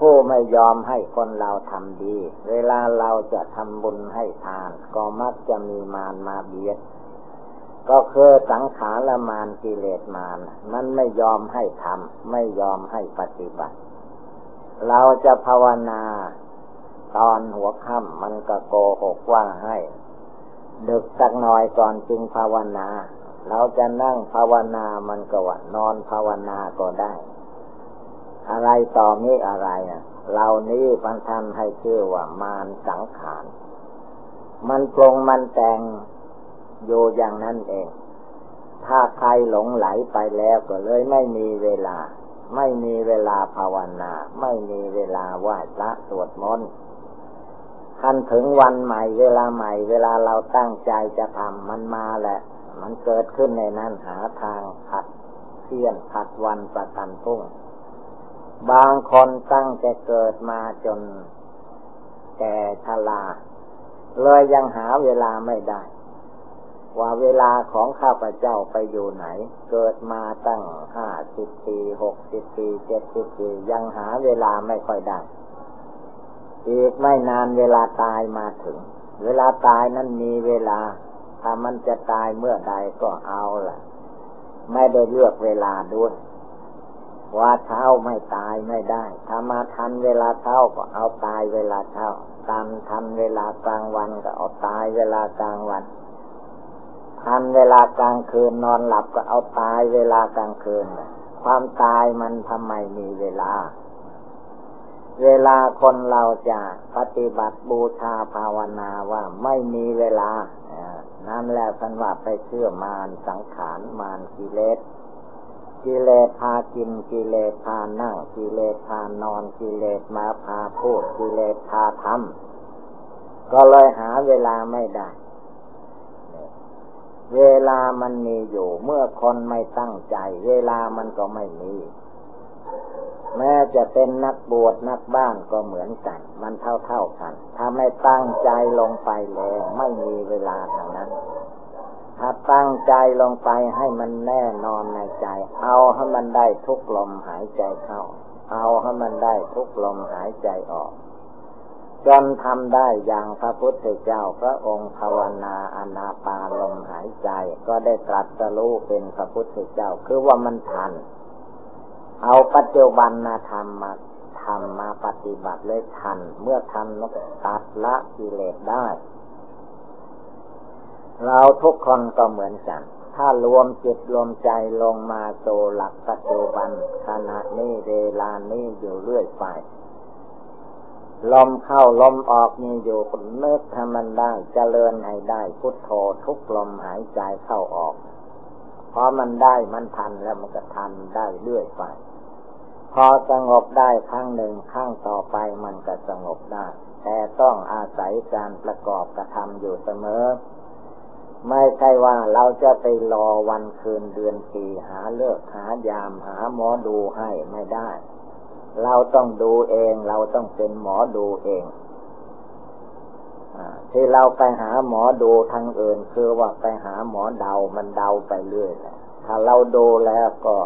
ผู้ไม่ยอมให้คนเราทำดี เวลาเราจะทำบุญให้ทาน ก็มักจะมีมารมาเบียด ก็คือสังขารมารกิเลสมารมันไม่ยอมให้ทำไม่ยอมให้ปฏิบัติ เราจะภาวนาตอนหัวค่ำมันก็โกหกว่าให้ดึกสักหน่อยก่อนจึงภาวนา เราจะนั่งภาวนามันก็ว่านอนภาวนาก็ได้ อะไรต่อมีอะไรอะเรานี้พันธนให้ชื่อว่ามารสังขาร มันปรงมันแต่งอยู่อย่างนั้นเอง ถ้าใครหลงไหลไปแล้วก็เลยไม่มีเวลา ไม่มีเวลาภาวนา ไม่มีเวลาไหว้พระสวดมนต์ทันถึงวันใหม่เวลาใหม่ เวลาเราตั้งใจจะทำมันมาแหละ มันเกิดขึ้นในนั้นหาทางผัดเที่ยนผัดวันประกันพุ่ง บางคนตั้งแต่เกิดมาจนแก่ชราเลยยังหาเวลาไม่ได้ ว่าเวลาของข้าพเจ้าไปอยู่ไหน เกิดมาตั้งห้าสิบปีหกสิบปีเจ็ดสิบปียังหาเวลาไม่ค่อยได้ อีกไม่นานเวลาตายมาถึง เวลาตายนั้นมีเวลา ถ้ามันจะตายเมื่อใดก็เอาละไม่ได้เลือกเวลาด้วย ว่าเช้าไม่ตายไม่ได้ถ้ามาทันเวลาเช้าก็เอาตายเวลาเช้าตามทันเวลากลางวันก็เอาตายเวลากลางวันทันเวลากลางคืนนอนหลับก็เอาตายเวลากลางคืนความตายมันทำไมมีเวลา เวลาคนเราจะปฏิบัติบูชาภาวนาว่าไม่มีเวลานั่นแหละท่านว่าไปเชื่อมารสังขารมารกิเลส กิเลสพากินกิเลสพานั่งกิเลสพานอนกิเลสมาพาพูดกิเลสพาทำก็เลยหาเวลาไม่ได้ เวลามันมีอยู่ เมื่อคนไม่ตั้งใจ เวลามันก็ไม่มีแม้จะเป็นนักบวชนักบ้านก็เหมือนกัน มันเท่าเท่ากัน ถ้าไม่ตั้งใจลงไปแล้ว ไม่มีเวลาทางนั้น ถ้าตั้งใจลงไปให้มันแน่นอนในใจ เอาให้มันได้ทุกลมหายใจเข้า เอาให้มันได้ทุกลมหายใจออก จนทำได้อย่างพระพุทธเจ้าพระองค์ภาวนาอนาปาลมหายใจ ก็ได้ตรัสรู้เป็นพระพุทธเจ้า คือว่ามันทัน เอาปัจจุบันนาธรรมมาทำมาปฏิบัติเลยทัน เมื่อทันก็ตัดละกิเลสได้ เราทุกคนก็เหมือนกัน ถ้ารวมจิตรวมใจลงมาโซหลักปัจจุบันขณะนี้เวลานี้อยู่เรื่อยไปลมเข้าลมออกมีอยู่คนนึกทำมันได้เจริญให้ได้พุทโธทุกลมหายใจเข้าออกพอมันได้มันทันแล้วมันก็ทันได้เรื่อยไป พอสงบได้ครั้งหนึ่งครั้งต่อไปมันก็สงบได้ แต่ต้องอาศัยการประกอบกระทำอยู่เสมอ ไม่ใช่ว่าเราจะไปรอวันคืนเดือนปีหาเลิกหายามหาหมอดูให้ไม่ได้ เราต้องดูเองเราต้องเป็นหมอดูเองอที่เราไปหาหมอดูทางอื่น คือว่าไปหาหมอเดา มันเดาไปเรื่อยถ้าเราดูแล้วก็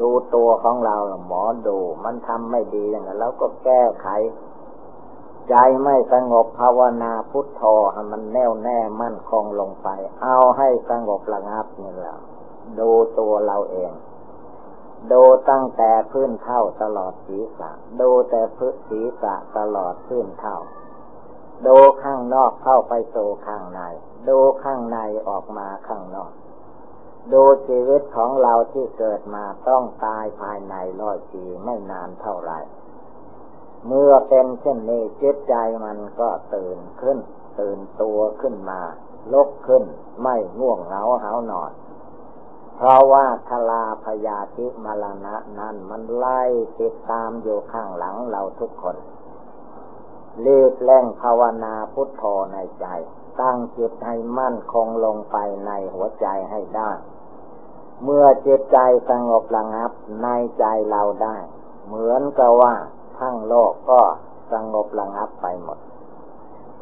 ดูตัวของเราหมอดู มันทำไม่ดีอย่างนั้นเราก็แก้ไข ใจไม่สงบภาวนาพุทโธให้มันแน่วแน่มั่นคงลงไป เอาให้สงบระงับนี่แหละดูตัวเราเองดูตั้งแต่พื้นเท่าตลอดศีรษะดูแต่พื้นศีรษะตลอดพื้นเท่าดูข้างนอกเข้าไปสู่ข้างในดูข้างในออกมาข้างนอก ดูชีวิตของเราที่เกิดมาต้องตายภายในร้อยปีไม่นานเท่าไหร่ เมื่อเป็นเช่นนี้จิตใจมันก็ตื่นขึ้น ตื่นตัวขึ้นมาลุกขึ้น ไม่ง่วงเหงาหานอน เพราะว่าทลาพยาธิมรณะนั้นมันไล่ติดตามอยู่ข้างหลังเราทุกคนเรีกแรงภาวนาพุทโธในใจ ตั้งจิตให้มั่นคงลงไปในหัวใจให้ได้ เมื่อจิตใจสงบระงับในใจเราได้ เหมือนกับว่า ทั้งโลกก็สงบระงับไปหมด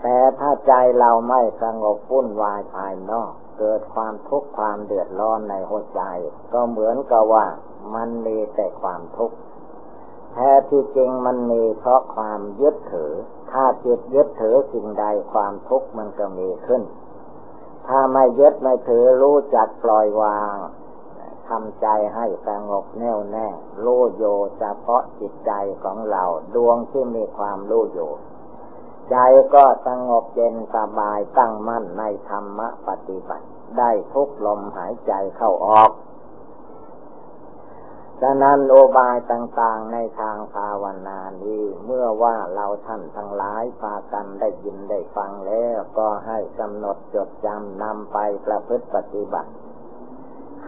แต่ถ้าใจเราไม่สงบวุ่นวายภายนอก เกิดความทุกข์ความเดือดร้อนในหัวใจ ก็เหมือนกับว่ามันมีแต่ความทุกข์แท้ที่จริงมันมีเพราะความยึดถือ ถ้าจิตยึดถือสิ่งใดความทุกข์มันก็มีขึ้น ถ้าไม่ยึดไม่ถือรู้จักปล่อยวาง ทำใจให้สงบแน่วแน่รู้โยเฉพาะจิตใจของเราดวงที่มีความรู้อยู่ใจก็สงบเย็นสบายตั้งมั่นในธรรมปฏิบัติ ได้ทุกลมหายใจเข้าออกฉะนั้นโอบายต่างๆในทางภาวนานี้เมื่อว่าเราท่านทั้งหลายพากันได้ยินได้ฟังแล้ว ก็ให้กำหนดจดจำนำไปประพฤติปฏิบัติ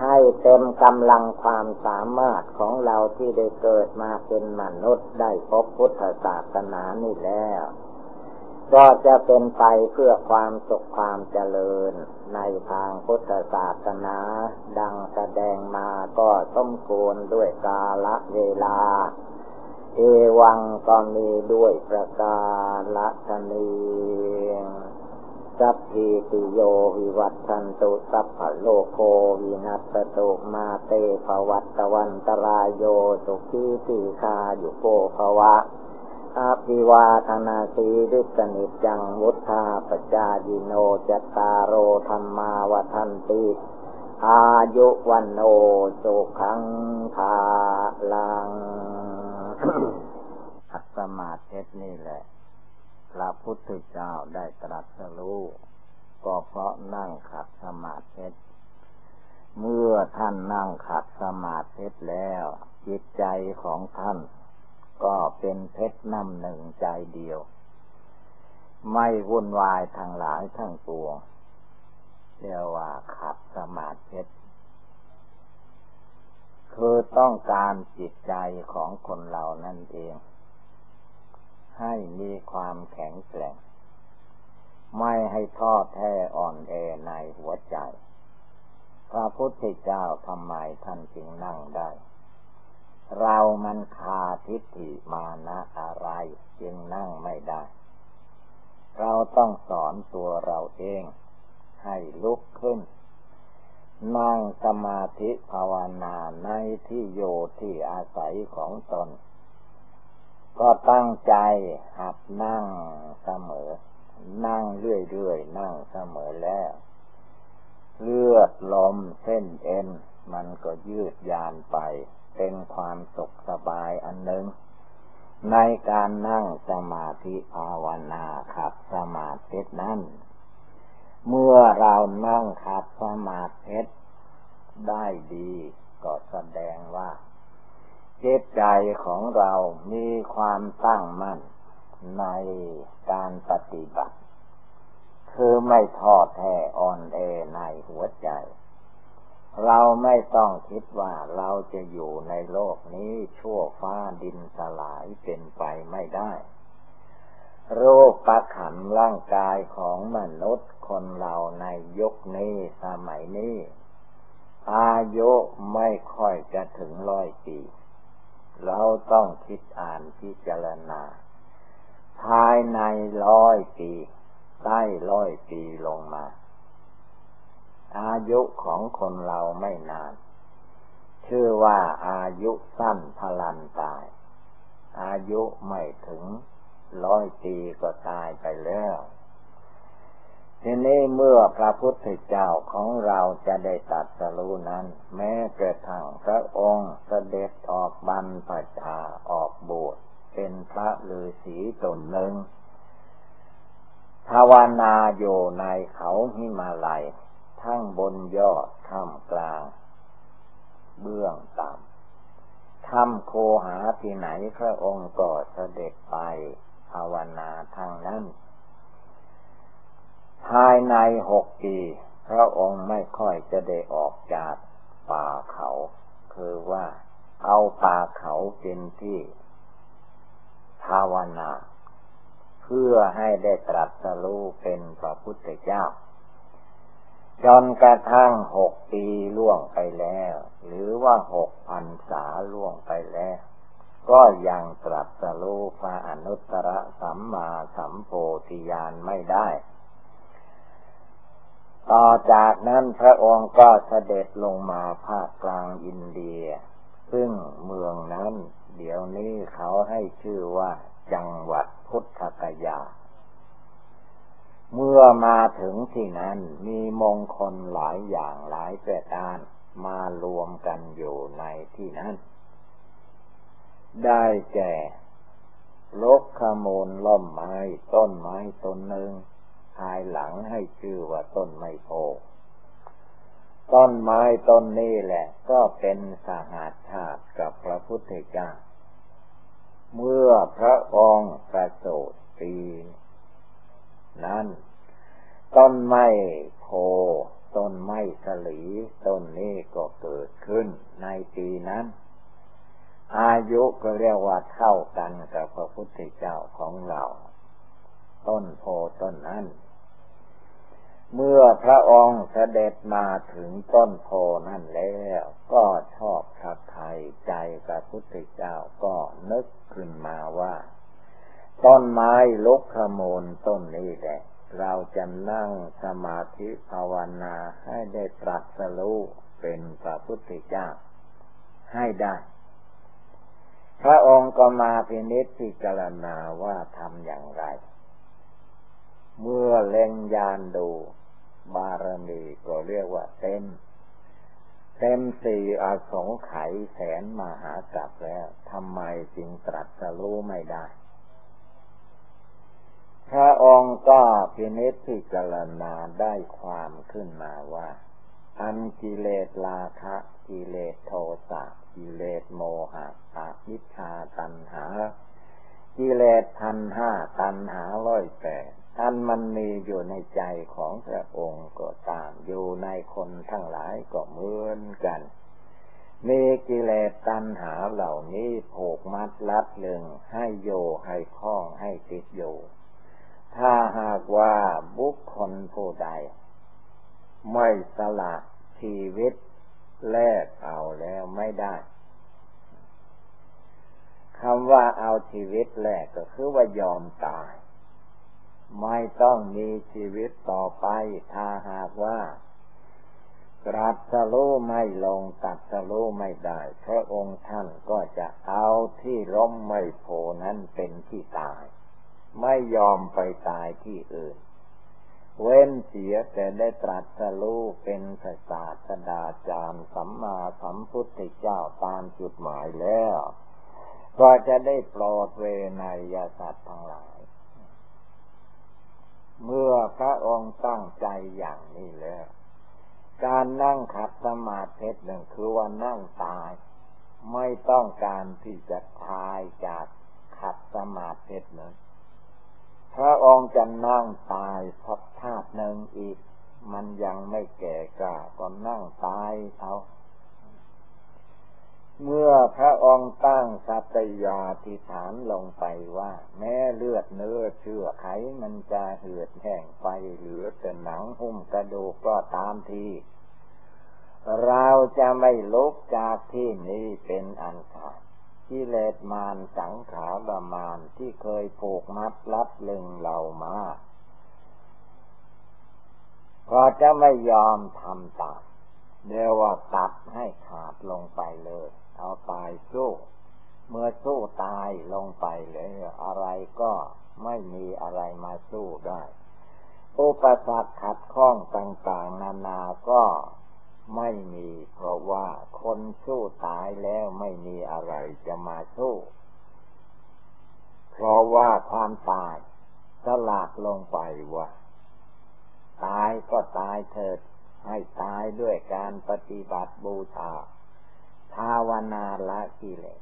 ให้เต็มกำลังความสามารถของเราที่ได้เกิดมาเป็นมนุษย์ได้พบพุทธศาสนานี่แล้ว ก็จะเป็นไปเพื่อความสุขความเจริญ ในทางพุทธศาสนา ดังแสดงมาก็สมควรด้วยกาละเวลา เอวังก็มีด้วยประกาศนี สัพพิติโยวิวัตชันตุสัพพะโลโควินัสตุมาเตภวัตวันตรายโยสุขีติคาอยู่โกภวะอาภิวาธนาสีดิสนิจังวุธาปจายิโนจตารโรธรรมาวทันติอายุวันโนสุขังภาลังอัตมาเทศนี่แหละ พระพุทธเจ้าได้ตรัสรู้ก็เพราะนั่งขัดสมาธิเมื่อท่านนั่งขัดสมาธิแล้ว จิตใจของท่านก็เป็นเพชรน้ำหนึ่งใจเดียว ไม่วุ่นวายทางหลายทั้งปวงเรียกว่าขัดสมาธิคือต้องการจิตใจของคนเรานั่นเอง ให้มีความแข็งแกร่ง ไม่ให้ท้อแท้อ่อนแอในหัวใจ พระพุทธเจ้าทำไมท่านจึงนั่งได้ เรามันขาทิฏฐิมานะอะไรจึงนั่งไม่ได้ เราต้องสอนตัวเราเอง ให้ลุกขึ้นนั่งสมาธิภาวนาในที่โยที่อาศัยของตน ก็ตั้งใจหัดนั่งเสมอ นั่งเรื่อยๆ นั่งเสมอแล้ว เลือดลมเส้นเอ็น มันก็ยืดยานไป เป็นความสุขสบายอันหนึ่ง ในการนั่งสมาธิภาวนาขัดสมาธินั้นเมื่อเรานั่งขัดสมาธิได้ดี จิตใจของเรามีความตั้งมั่นในการปฏิบัติ คือไม่ทอดแท้อ่อนแอในหัวใจ เราไม่ต้องคิดว่าเราจะอยู่ในโลกนี้ชั่วฟ้าดินสลายเป็นไปไม่ได้ โรคประขันร่างกายของมนุษย์คนเราในยุคนี้สมัยนี้อายุไม่ค่อยจะถึงร้อยปี เราต้องคิดอ่านพิจารณา ภายในร้อยปีใต้ร้อยปีลงมา อายุของคนเราไม่นาน ชื่อว่าอายุสั้นพลันตาย อายุไม่ถึงร้อยปีก็ตายไปแล้ว ทีนี้เมื่อพระพุทธเจ้าของเราจะได้ตัดสรู้นั้น แม้กระทั่งพระองค์เสด็จออกบรรพชาออกบวชเป็นพระฤาษีตนหนึ่งภาวนาอยู่ในเขาหิมาลัย ทั้งบนยอดท่ามกลาง เบื้องต่ำถ้ำโคหาที่ไหนพระองค์ก็เสด็จไปภาวนาทางนั้น ภายในหกปี พระองค์ไม่ค่อยจะได้ออกจากป่าเขา คือว่าเอาป่าเขาเป็นที่ภาวนา เพื่อให้ได้ตรัสรู้เป็นพระพุทธเจ้า จนกระทั่งหกปีล่วงไปแล้ว หรือว่าหกพันษาล่วงไปแล้ว ก็ยังตรัสรู้พระอนุตตรสัมมาสัมโพธิญาณไม่ได้ ต่อจากนั้นพระองค์ก็เสด็จลงมาภาคกลางอินเดีย ซึ่งเมืองนั้น เดี๋ยวนี้เขาให้ชื่อว่าจังหวัดพุทธกยา เมื่อมาถึงที่นั้นมีมงคลหลายอย่างหลายประการมารวมกันอยู่ในที่นั้น ได้แก่ลกขมูลล่มไม้ต้นไม้ต้นหนึ่ง ภายหลังให้ชื่อว่าต้นไม้โพต้นไม้ต้นนี้แหละ ก็เป็นสหาชาติกับพระพุทธเจ้า เมื่อพระองค์ประสูติปีนั้น ต้นไม้โพต้นไม้สลีต้นนี้ก็เกิดขึ้นในปีนั้น อายุก็เรียกว่าเท่ากันกับพระพุทธเจ้าของเรา ต้นโพต้นนั้น เมื่อพระองค์เสด็จมาถึงต้นโพนั่นแล้ว ก็ชอบทักไทยใจพระพุทธเจ้าก็นึกขึ้นมาว่า ต้นไม้ลกขโมลต้นนี้แหละเราจะนั่งสมาธิภาวนาให้ได้ตรัสรู้เป็นพระพุทธเจ้า ให้ได้ พระองค์ก็มาพินิจพิจารณาว่าทำอย่างไร เมื่อเล็งยานดู บารมีก็เรียกว่าเต็ม เต็มสี่อสงไขยแสนมหากรัปแล้วทำไมจึงตรัสรู้ไม่ได้ พระองค์ก็พินิจพิจารณาได้ความขึ้นมาว่า อันกิเลสราคะกิเลสโทสะกิเลสโมหะอวิชชาตัณหา กิเลสพันห้าตัณหาร้อยแปดอันมันมีอยู่ในใจของพระองค์ก็ตามอยู่ในคนทั้งหลายก็เหมือนกัน มีกิเลสตัณหาเหล่านี้ผูกมัดลัดลึงให้โยให้คล้องให้ติดอยู่ ถ้าหากว่าบุคคลผู้ใด ไม่สละชีวิตแลกเอาแล้วไม่ได้ คำว่าเอาชีวิตแลกก็คือว่ายอมตาย ไม่ต้องมีชีวิตต่อไป ถ้าหากว่าตรัสรู้ไม่ลงตัดสรู้ไม่ได้พระองค์ท่านก็จะเอาที่ล้มไม่โพนั้นเป็นที่ตาย ไม่ยอมไปตายที่อื่น เว้นเสียแต่ได้ตรัสรู้เป็นศาสดาจารย์สัมมาสัมพุทธเจ้าตามจุดหมายแล้ว ก็จะได้โปรดเวนยสัตว์ทั้งหลาย เมื่อพระองค์ตั้งใจอย่างนี้แล้ว การนั่งขัดสมาธิหนึ่งคือว่านั่งตาย ไม่ต้องการที่จะทายจากขัดสมาธิหนึ่งพระองค์จะนั่งตายพักธาตุหนึ่งอีก มันยังไม่แก่กล้าก็นั่งตายเอา เมื่อพระองค์ตั้งสัตยาธิฐานลงไปว่า แม้เลือดเนื้อเชื่อไขมันจะเหือดแห้งไปเหลือแต่หนังหุ้มกระดูกก็ตามทีเราจะไม่ลุกจากที่นี้เป็นอันขาดกิเลสมารสังขารมารที่เคยผูกมัดลัดลึงเรามาก็จะไม่ยอมทำตามเดียวว่าตัดให้ขาดลงไปเลยเอาตายสู้ เมื่อสู้ตายลงไปเลยอะไรก็ไม่มีอะไรมาสู้ได้ อุปสรรคขัดข้องต่างๆ นานาก็ไม่มี เพราะว่าคนสู้ตายแล้วไม่มีอะไรจะมาสู้ เพราะว่าความตายสลากลงไปว่า ตายก็ตายเถิด ให้ตายด้วยการปฏิบัติบูชาภาวนาละกิเลส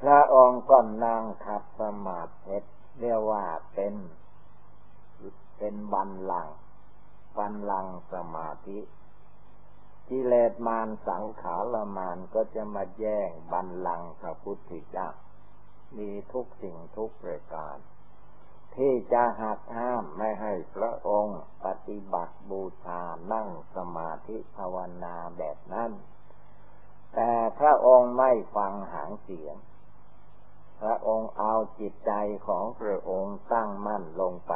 พระองค์ก็นั่งขัดสมาธิเรียกว่าเป็น เป็นบันลัง บันลังสมาธิกิเลสมารสังขารมารก็จะมาแย่งบันลังพระพุทธเจ้า มีทุกสิ่งทุกประการ ที่จะหักห้ามไม่ให้พระองค์ปฏิบัติบูชานั่งสมาธิภาวนาแบบนั้น แต่พระองค์ไม่ฟังหางเสียง พระองค์เอาจิตใจของพระองค์ตั้งมั่นลงไป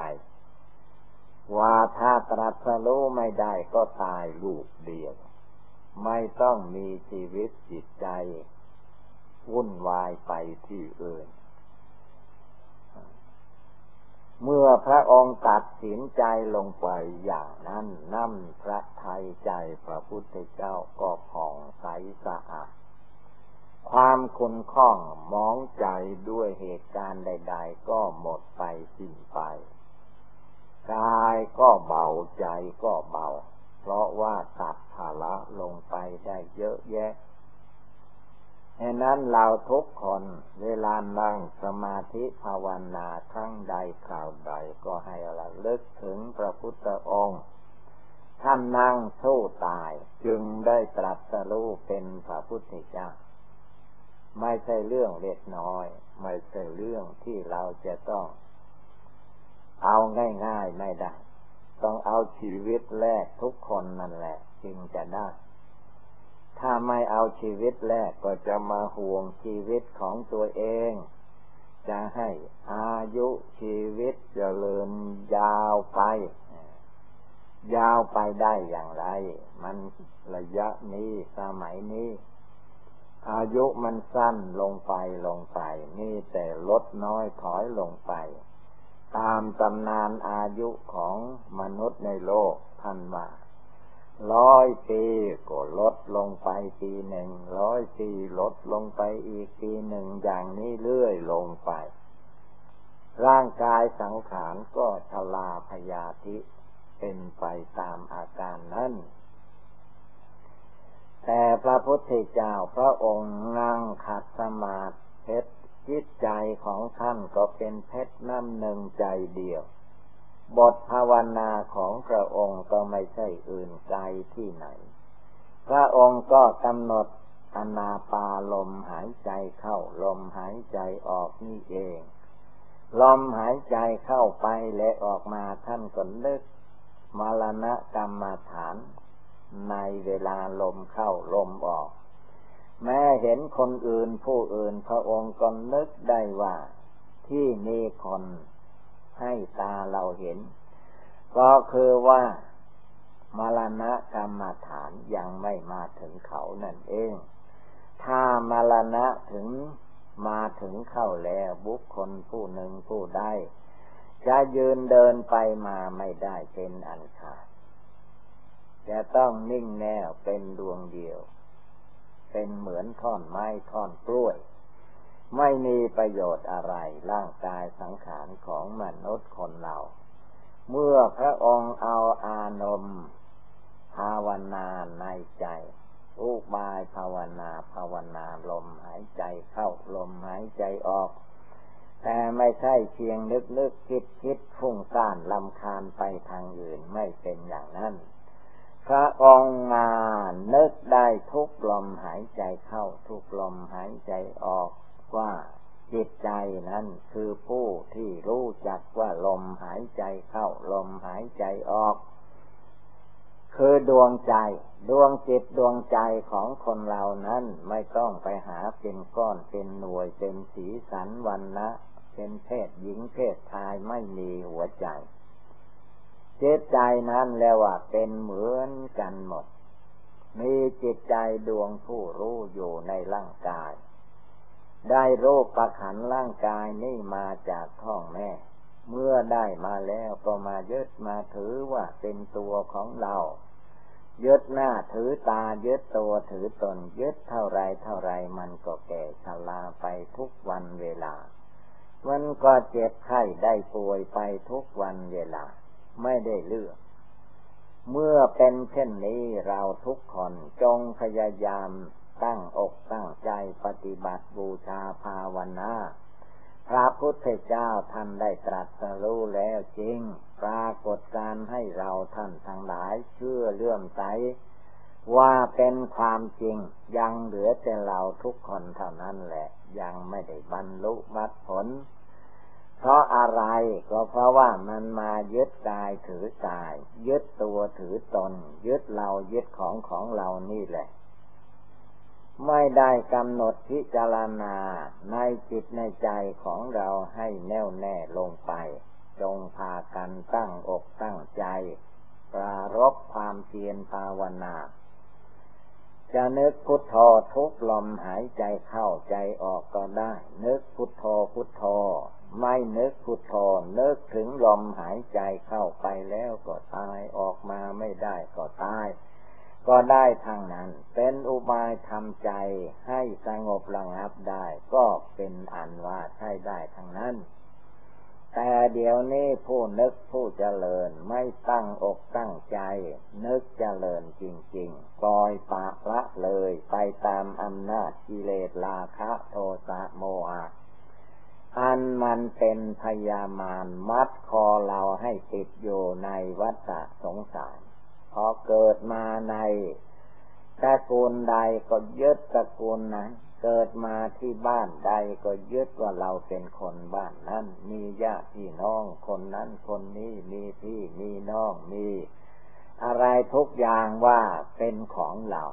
ว่าถ้าตรัสรู้ไม่ได้ก็ตายลูกเดียว ไม่ต้องมีชีวิตจิตใจ วุ่นวายไปที่อื่น เมื่อพระองค์ตัดสินใจลงไปอย่างนั้นนั่นพระไทยใจพระพุทธเจ้าก็ผ่องใสสะอาดความคุณข้องมองใจด้วยเหตุการณ์ใด ๆ ก็หมดไปสิ้นไป กายก็เบาใจก็เบา เพราะว่าตัดภาระลงไปได้เยอะแยะฉะนั้นเราทุกคนเวลานั่งสมาธิภาวนาครั้งใดคราวใดก็ให้ระลึกถึงพระพุทธองค์ท่านนั่งสู้ตายจึงได้ตรัสรู้เป็นพระพุทธเจ้า ไม่ใช่เรื่องเล็กน้อย ไม่ใช่เรื่องที่เราจะต้อง เอาง่าย ๆ ไม่ได้ ต้องเอาชีวิตแรกทุกคนนั่นแหละ จึงจะได้ ถ้าไม่เอาชีวิตแรกก็จะมาห่วงชีวิตของตัวเอง จะให้อายุชีวิตจเจริญยาวไป ยาวไปได้อย่างไร มันระยะนี้สมัยนี้อายุมันสั้นลงไปลงไป นี่แต่ลดน้อยถอยลงไป ตามตำนานอายุของมนุษย์ในโลกท่านว่าร้อยปีก็ลดลงไปปีหนึ่งร้อยปีลดลงไปอีกปีหนึ่งอย่างนี้เรื่อยลงไป ร่างกายสังขารก็ชลาพยาธิเป็นไปตามอาการนั้นแต่พระพุทธเจ้าพระองค์นั่งขัดสมาธิ จิตใจของท่านก็เป็นเพชรน้ำหนึ่งใจเดียว บทภาวนาของพระองค์ก็ไม่ใช่อื่นไกลที่ไหน พระองค์ก็กำหนดอนาปาลมหายใจเข้าลมหายใจออกนี่เอง ลมหายใจเข้าไปและออกมาท่านก็นึกมรณะกรรมฐาน ในเวลาลมเข้าลมออก แม้เห็นคนอื่นผู้อื่นพระองค์ก็นึกได้ว่า ที่มีคนให้ตาเราเห็น ก็คือว่ามรณะกรรมฐานยังไม่มาถึงเขานั่นเอง ถ้ามรณะถึงมาถึงเข้าแล้วบุคคลผู้หนึ่งผู้ใดจะยืนเดินไปมาไม่ได้เป็นอันขาดจะต้องนิ่งแน่วเป็นดวงเดียว เป็นเหมือนท่อนไม้ท่อนกล้วย ไม่มีประโยชน์อะไรร่างกายสังขารของมนุษย์คนเรา เมื่อพระองค์เอาอานมภาวนาในใจอุบายภาวนาภาวนาลมหายใจเข้าลมหายใจออก แต่ไม่ใช่เพียงนึกนึกคิดคิดฟุ้งซ่านลำคาญไปทางอื่นไม่เป็นอย่างนั้น พระองค์มานึกได้ทุกลมหายใจเข้าทุกลมหายใจออกว่าจิตใจนั้นคือผู้ที่รู้จักว่าลมหายใจเข้าลมหายใจออก คือดวงใจ ดวงจิตดวงใจของคนเรานั้นไม่ต้องไปหาเป็นก้อนเป็นหน่วยเป็นสีสันวันนะเป็นเพศหญิงเพศชายไม่มีหัวใจ จิตใจนั้นแล้วว่าเป็นเหมือนกันหมด มีจิตใจดวงผู้รู้อยู่ในร่างกาย ได้โรูปประขันร่างกายนี่มาจากท้องแม่เมื่อได้มาแล้วก็มายึดมาถือว่าเป็นตัวของเรายึดหน้าถือตายึดตัวถือตนยึดเท่าไรเท่าไรมันก็แก่ชราไปทุกวันเวลา มันก็เจ็บไข้ได้ป่วยไปทุกวันเวลา ไม่ได้เลือก เมื่อเป็นเช่นนี้เราทุกคนจงพยายามตั้งอกตั้งใจปฏิบัติบูชาภาวนาพระพุทธเจ้าท่านได้ตรัสรู้แล้วจริง ปรากฏการให้เราท่านทั้งหลายเชื่อเลื่อมใสว่าเป็นความจริงยังเหลือแต่เราทุกคนเท่านั้นแหละ ยังไม่ได้บรรลุมรรคผล เพราะอะไรก็เพราะว่ามันมายึดกายถือกาย ยึดตัวถือตน ยึดเรายึดของของเรานี่แหละ ไม่ได้กำหนดพิจารณาในจิตในใจของเราให้แน่วแน่ลงไป จงพากันตั้งอกตั้งใจ ปรารบความเพียรภาวนาจะนึกพุทโธทุกลมหายใจเข้าใจออกก็ได้ นึกพุทโธพุทโธ ไม่นึกพุทโธนึกถึงลมหายใจเข้าไปแล้วก็ตายออกมาไม่ได้ก็ตาย ก็ได้ทางนั้น เป็นอุบายทำใจให้สงบระงับได้ ก็เป็นอันว่าใช่ได้ทางนั้น แต่เดี๋ยวนี้ผู้นึกผู้เจริญไม่ตั้งอกตั้งใจ นึกเจริญจริง ๆ ปล่อยปากละเลยไปตามอำนาจกิเลสราคะโทสะโมหะ อันมันเป็นพยามารมัดคอเราให้ติดอยู่ในวัฏสงสารพอเกิดมาในตระกูลใดก็ยึดตระกูลนั้น เกิดมาที่บ้านใดก็ยึดว่าเราเป็นคนบ้านนั้น มีญาติพี่น้องคนนั้นคนนี้มีพี่มีน้องมี อะไรทุกอย่างว่าเป็นของเรา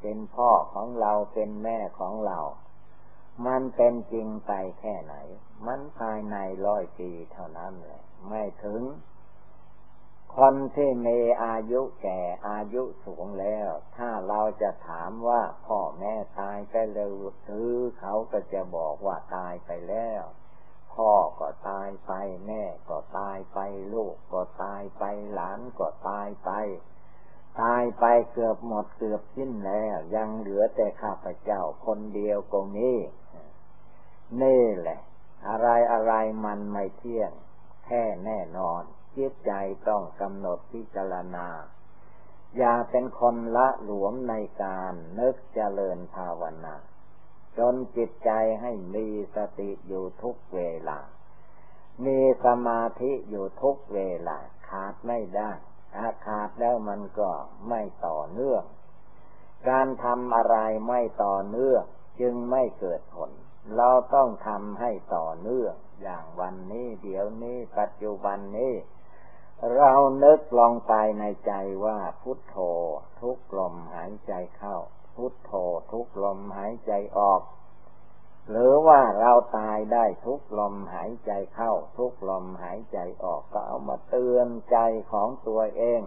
เป็นพ่อของเราเป็นแม่ของเรา มันเป็นจริงไปแค่ไหน มันภายในร้อยปีเท่านั้นเลยไม่ถึง คนที่มีอายุแก่อายุสูงแล้ว ถ้าเราจะถามว่าพ่อแม่ตายไปเร็วหรือเขาก็จะบอกว่าตายไปแล้ว พ่อก็ตายไป แม่ก็ตายไป ลูกก็ตายไป หลานก็ตายไปตายไปเกือบหมดเกือบสิ้นแล้ว ยังเหลือแต่ข้าพเจ้าคนเดียวก็มี นี่แหละ อะไรอะไรมันไม่เที่ยงแค่แน่นอนจิตใจต้องกำหนดพิจารณา อย่าเป็นคนละหลวมในการนึกเจริญภาวนา จนจิตใจให้มีสติอยู่ทุกเวลา มีสมาธิอยู่ทุกเวลา ขาดไม่ได้ถ้าขาดแล้วมันก็ไม่ต่อเนื่อง การทำอะไรไม่ต่อเนื่องจึงไม่เกิดผล เราต้องทำให้ต่อเนื่องอย่างวันนี้เดี๋ยวนี้ปัจจุบันนี้ เรานึกลองไปในใจว่าพุทโธทุกลมหายใจเข้า พุทโธทุกลมหายใจออก หรือว่าเราตายได้ทุกลมหายใจเข้า ทุกลมหายใจออกก็เอามาเตือนใจของตัวเอง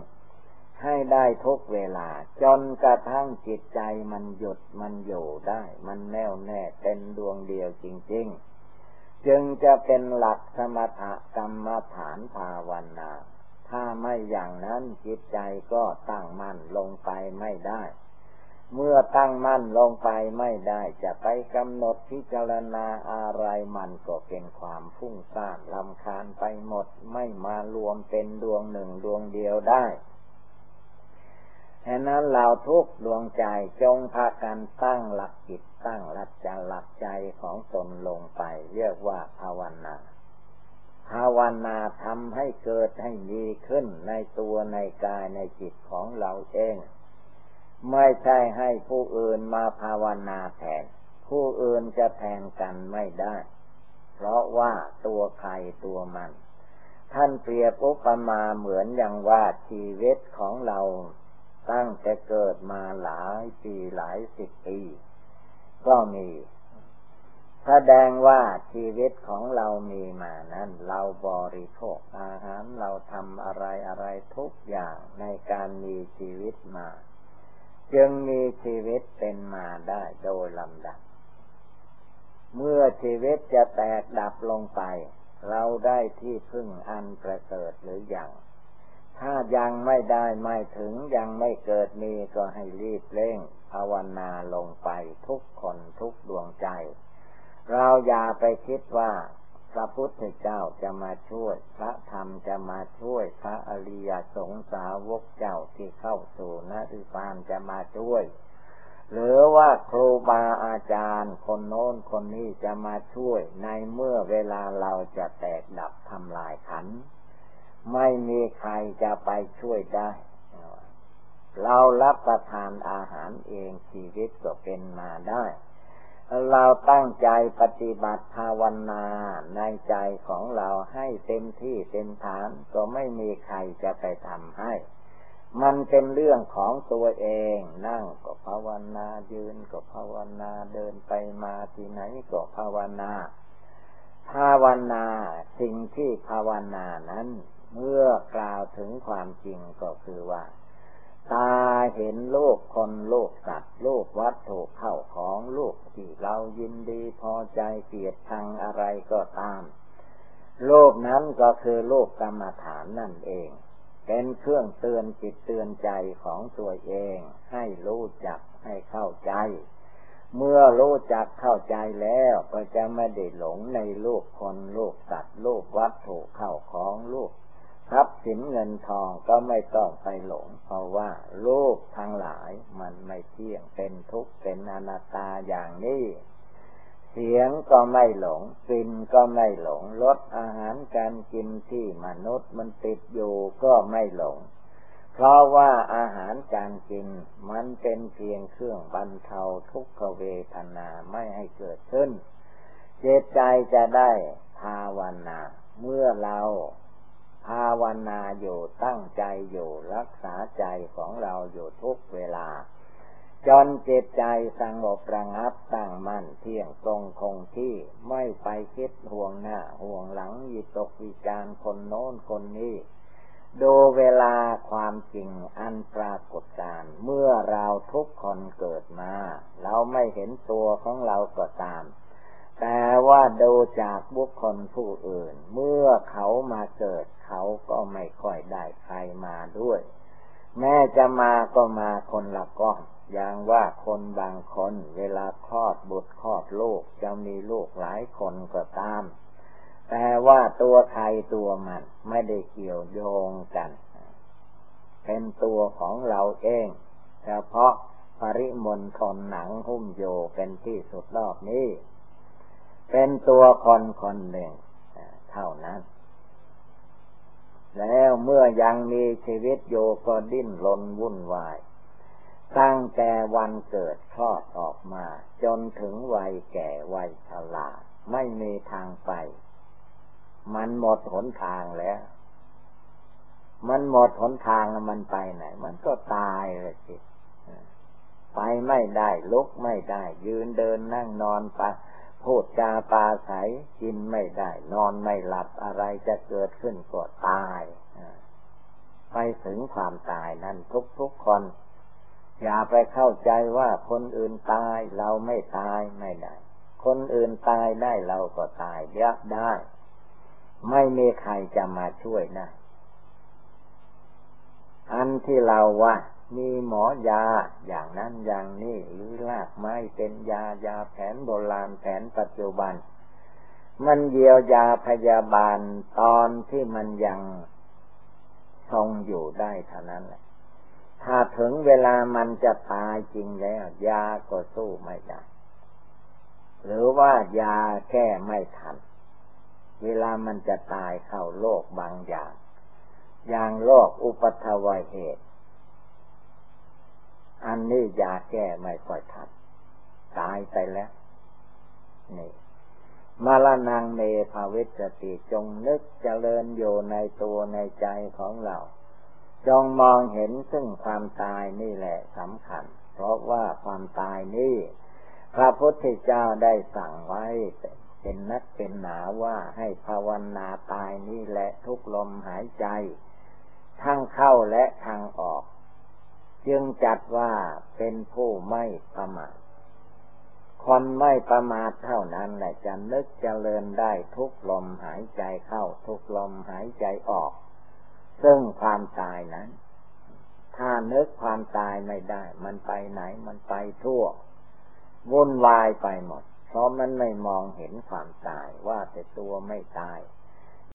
ให้ได้ทุกเวลา จนกระทั่งจิตใจมันหยุดมันอยู่ได้ มันแน่วแน่เป็นดวงเดียวจริง ๆ จึงจะเป็นหลักสมถกรรมฐานภาวนา ถ้าไม่อย่างนั้นจิตใจก็ตั้งมั่นลงไปไม่ได้ เมื่อตั้งมั่นลงไปไม่ได้จะไปกำหนดพิจารณาอะไรมันก็เป็นความฟุ้งซ่านลำคาญไปหมดไม่มารวมเป็นดวงหนึ่งดวงเดียวได้ ฉะนั้นเราทุกดวงใจจงพากันตั้งหลักจิตตั้งหลักใจหลักใจของตนลงไป เรียกว่าภาวนาภาวนาทำให้เกิดให้มีขึ้นในตัวในกายในจิตของเราเอง ไม่ใช่ให้ผู้อื่นมาภาวนาแทน ผู้อื่นจะแทนกันไม่ได้ เพราะว่าตัวใครตัวมัน ท่านเปรียบอุปมาเหมือนอย่างว่าชีวิตของเรา ตั้งแต่เกิดมาหลายปีหลายสิบปี ก็มีแสดงว่าชีวิตของเรามีมานั้น เราบริโภคอาหารเราทำอะไรอะไรทุกอย่างในการมีชีวิตมา จึงมีชีวิตเป็นมาได้โดยลำดับ เมื่อชีวิตจะแตกดับลงไป เราได้ที่พึ่งอันประเสริฐหรืออยัง ถ้ายังไม่ได้ไม่ถึงยังไม่เกิดมีก็ให้รีบเร่ง ภาวนาลงไปทุกคนทุกดวงใจ เราอย่าไปคิดว่าพระพุทธเจ้าจะมาช่วย พระธรรมจะมาช่วย พระอริยสงสาวกเจ้าที่เข้าสู่นริพานจะมาช่วย หรือว่าครูบาอาจารย์คนโน้นคนนี้จะมาช่วย ในเมื่อเวลาเราจะแตกดับทำลายขัน ไม่มีใครจะไปช่วยได้ เรารับประทานอาหารเองชีวิตก็เป็นมาได้ เราตั้งใจปฏิบัติภาวนาในใจของเราให้เต็มที่เต็มฐานก็ไม่มีใครจะไปทำให้ มันเป็นเรื่องของตัวเอง นั่งก็ภาวนายืนก็ภาวนาเดินไปมาที่ไหนก็ภาวนาภาวนาสิ่งที่ภาวนานั้น เมื่อกล่าวถึงความจริงก็คือว่า ตาเห็นโลกคนโลกสัตว์โลกวัตถุเข้าของโลกที่เรายินดีพอใจเกลียดชังอะไรก็ตาม โลกนั้นก็คือโลกกรรมฐานนั่นเอง เป็นเครื่องเตือนจิตเตือนใจของตัวเอง ให้รู้จักให้เข้าใจ เมื่อรู้จักเข้าใจแล้วก็จะไม่ได้หลงในโลกคนโลกสัตว์โลกวัตถุเข้าของโลก ทรัพย์สินเงินทองก็ไม่ต้องไปหลง เพราะว่าโลกทั้งหลายมันไม่เที่ยงเป็นทุกข์เป็นอนัตตาอย่างนี้ เสียงก็ไม่หลงกลิ่นก็ไม่หลงรสอาหารการกินที่มนุษย์มันติดอยู่ก็ไม่หลง เพราะว่าอาหารการกินมันเป็นเพียงเครื่องบรรเทาทุกขเวทนาไม่ให้เกิดขึ้นเจตใจจะได้ภาวนาเมื่อเรา ภาวนาอยู่ตั้งใจอยู่รักษาใจของเราอยู่ทุกเวลา จนจิตใจสงบระงับตั้งมั่นเที่ยงตรงคงที่ไม่ไปคิดห่วงหน้าห่วงหลังยิตกวิจารคนโน้นคนนี้ดูเวลาความจริงอันปรากฏการเมื่อเราทุกคนเกิดมา เราไม่เห็นตัวของเราก็ตาม แต่ว่าดูจากบุคคลผู้อื่น เมื่อเขามาเกิด เขาก็ไม่ค่อยได้ใครมาด้วย แม้จะมาก็มาคนละก้อนอย่างว่าคนบางคนเวลาคลอดบุตรคลอดลูกจะมีลูกหลายคนก็ตาม แต่ว่าตัวใครตัวมันไม่ได้เกี่ยวโยงกัน เป็นตัวของเราเอง เฉพาะปริมณฑลหนังหุ้มโยเป็นที่สุดรอบนี้ เป็นตัวคนคนหนึ่งเท่านั้น แล้วเมื่อยังมีชีวิตอยู่ก็ดิ้นรนวุ่นวาย ตั้งแต่วันเกิดคลอดออกมา จนถึงวัยแก่วัยชราไม่มีทางไป มันหมดหนทางแล้ว มันหมดหนทางมันไปไหน มันก็ตายเลยสิไปไม่ได้ลุกไม่ได้ ยืนเดินนั่งนอนไป พูดจาปาใสกินไม่ได้ นอนไม่หลับอะไรจะเกิดขึ้นก็ตายไปถึงความตายนั้นทุกๆคน อย่าไปเข้าใจว่าคนอื่นตายเราไม่ตายไม่ได้ คนอื่นตายได้เราก็ตายเยากได้ ไม่มีใครจะมาช่วยได้อันที่เราว่า มีหมอยาอย่างนั้นอย่างนี้หรือลากไม้เป็นยายาแผนโบราณแผนปัจจุบัน มันเยียวยาพยาบาลตอนที่มันยังทรงอยู่ได้เท่านั้นแหละถ้าถึงเวลามันจะตายจริงแล้ว ยาก็สู้ไม่ได้หรือว่ายาแก้ไม่ทัน เวลามันจะตายเข้าโรคบางอย่าง อย่างโรคอุปัทวเหตุ อันนี้ยาแก้ไม่ค่อยทันตายไปแล้ว นี่มาลนังเมภาวิสติจงนึกเจริญอยู่ในตัวในใจของเรา จงมองเห็นซึ่งความตายนี่แหละสำคัญ เพราะว่าความตายนี่พระพุทธเจ้าได้สั่งไว้เป็นนักเป็นหนาว่าให้ภาวนาตายนี่แหละทุกลมหายใจ ทั้งเข้าและทางออก จึงจัดว่าเป็นผู้ไม่ประมาทคนไม่ประมาทเท่านั้นแหละจะนึกเจริญได้ทุกลมหายใจเข้าทุกลมหายใจออก ซึ่งความตายนั้น ถ้านึกความตายไม่ได้ มันไปไหนมันไปทั่ววุ่นวายไปหมด เพราะมันไม่มองเห็นความตายว่าแต่ตัวไม่ตาย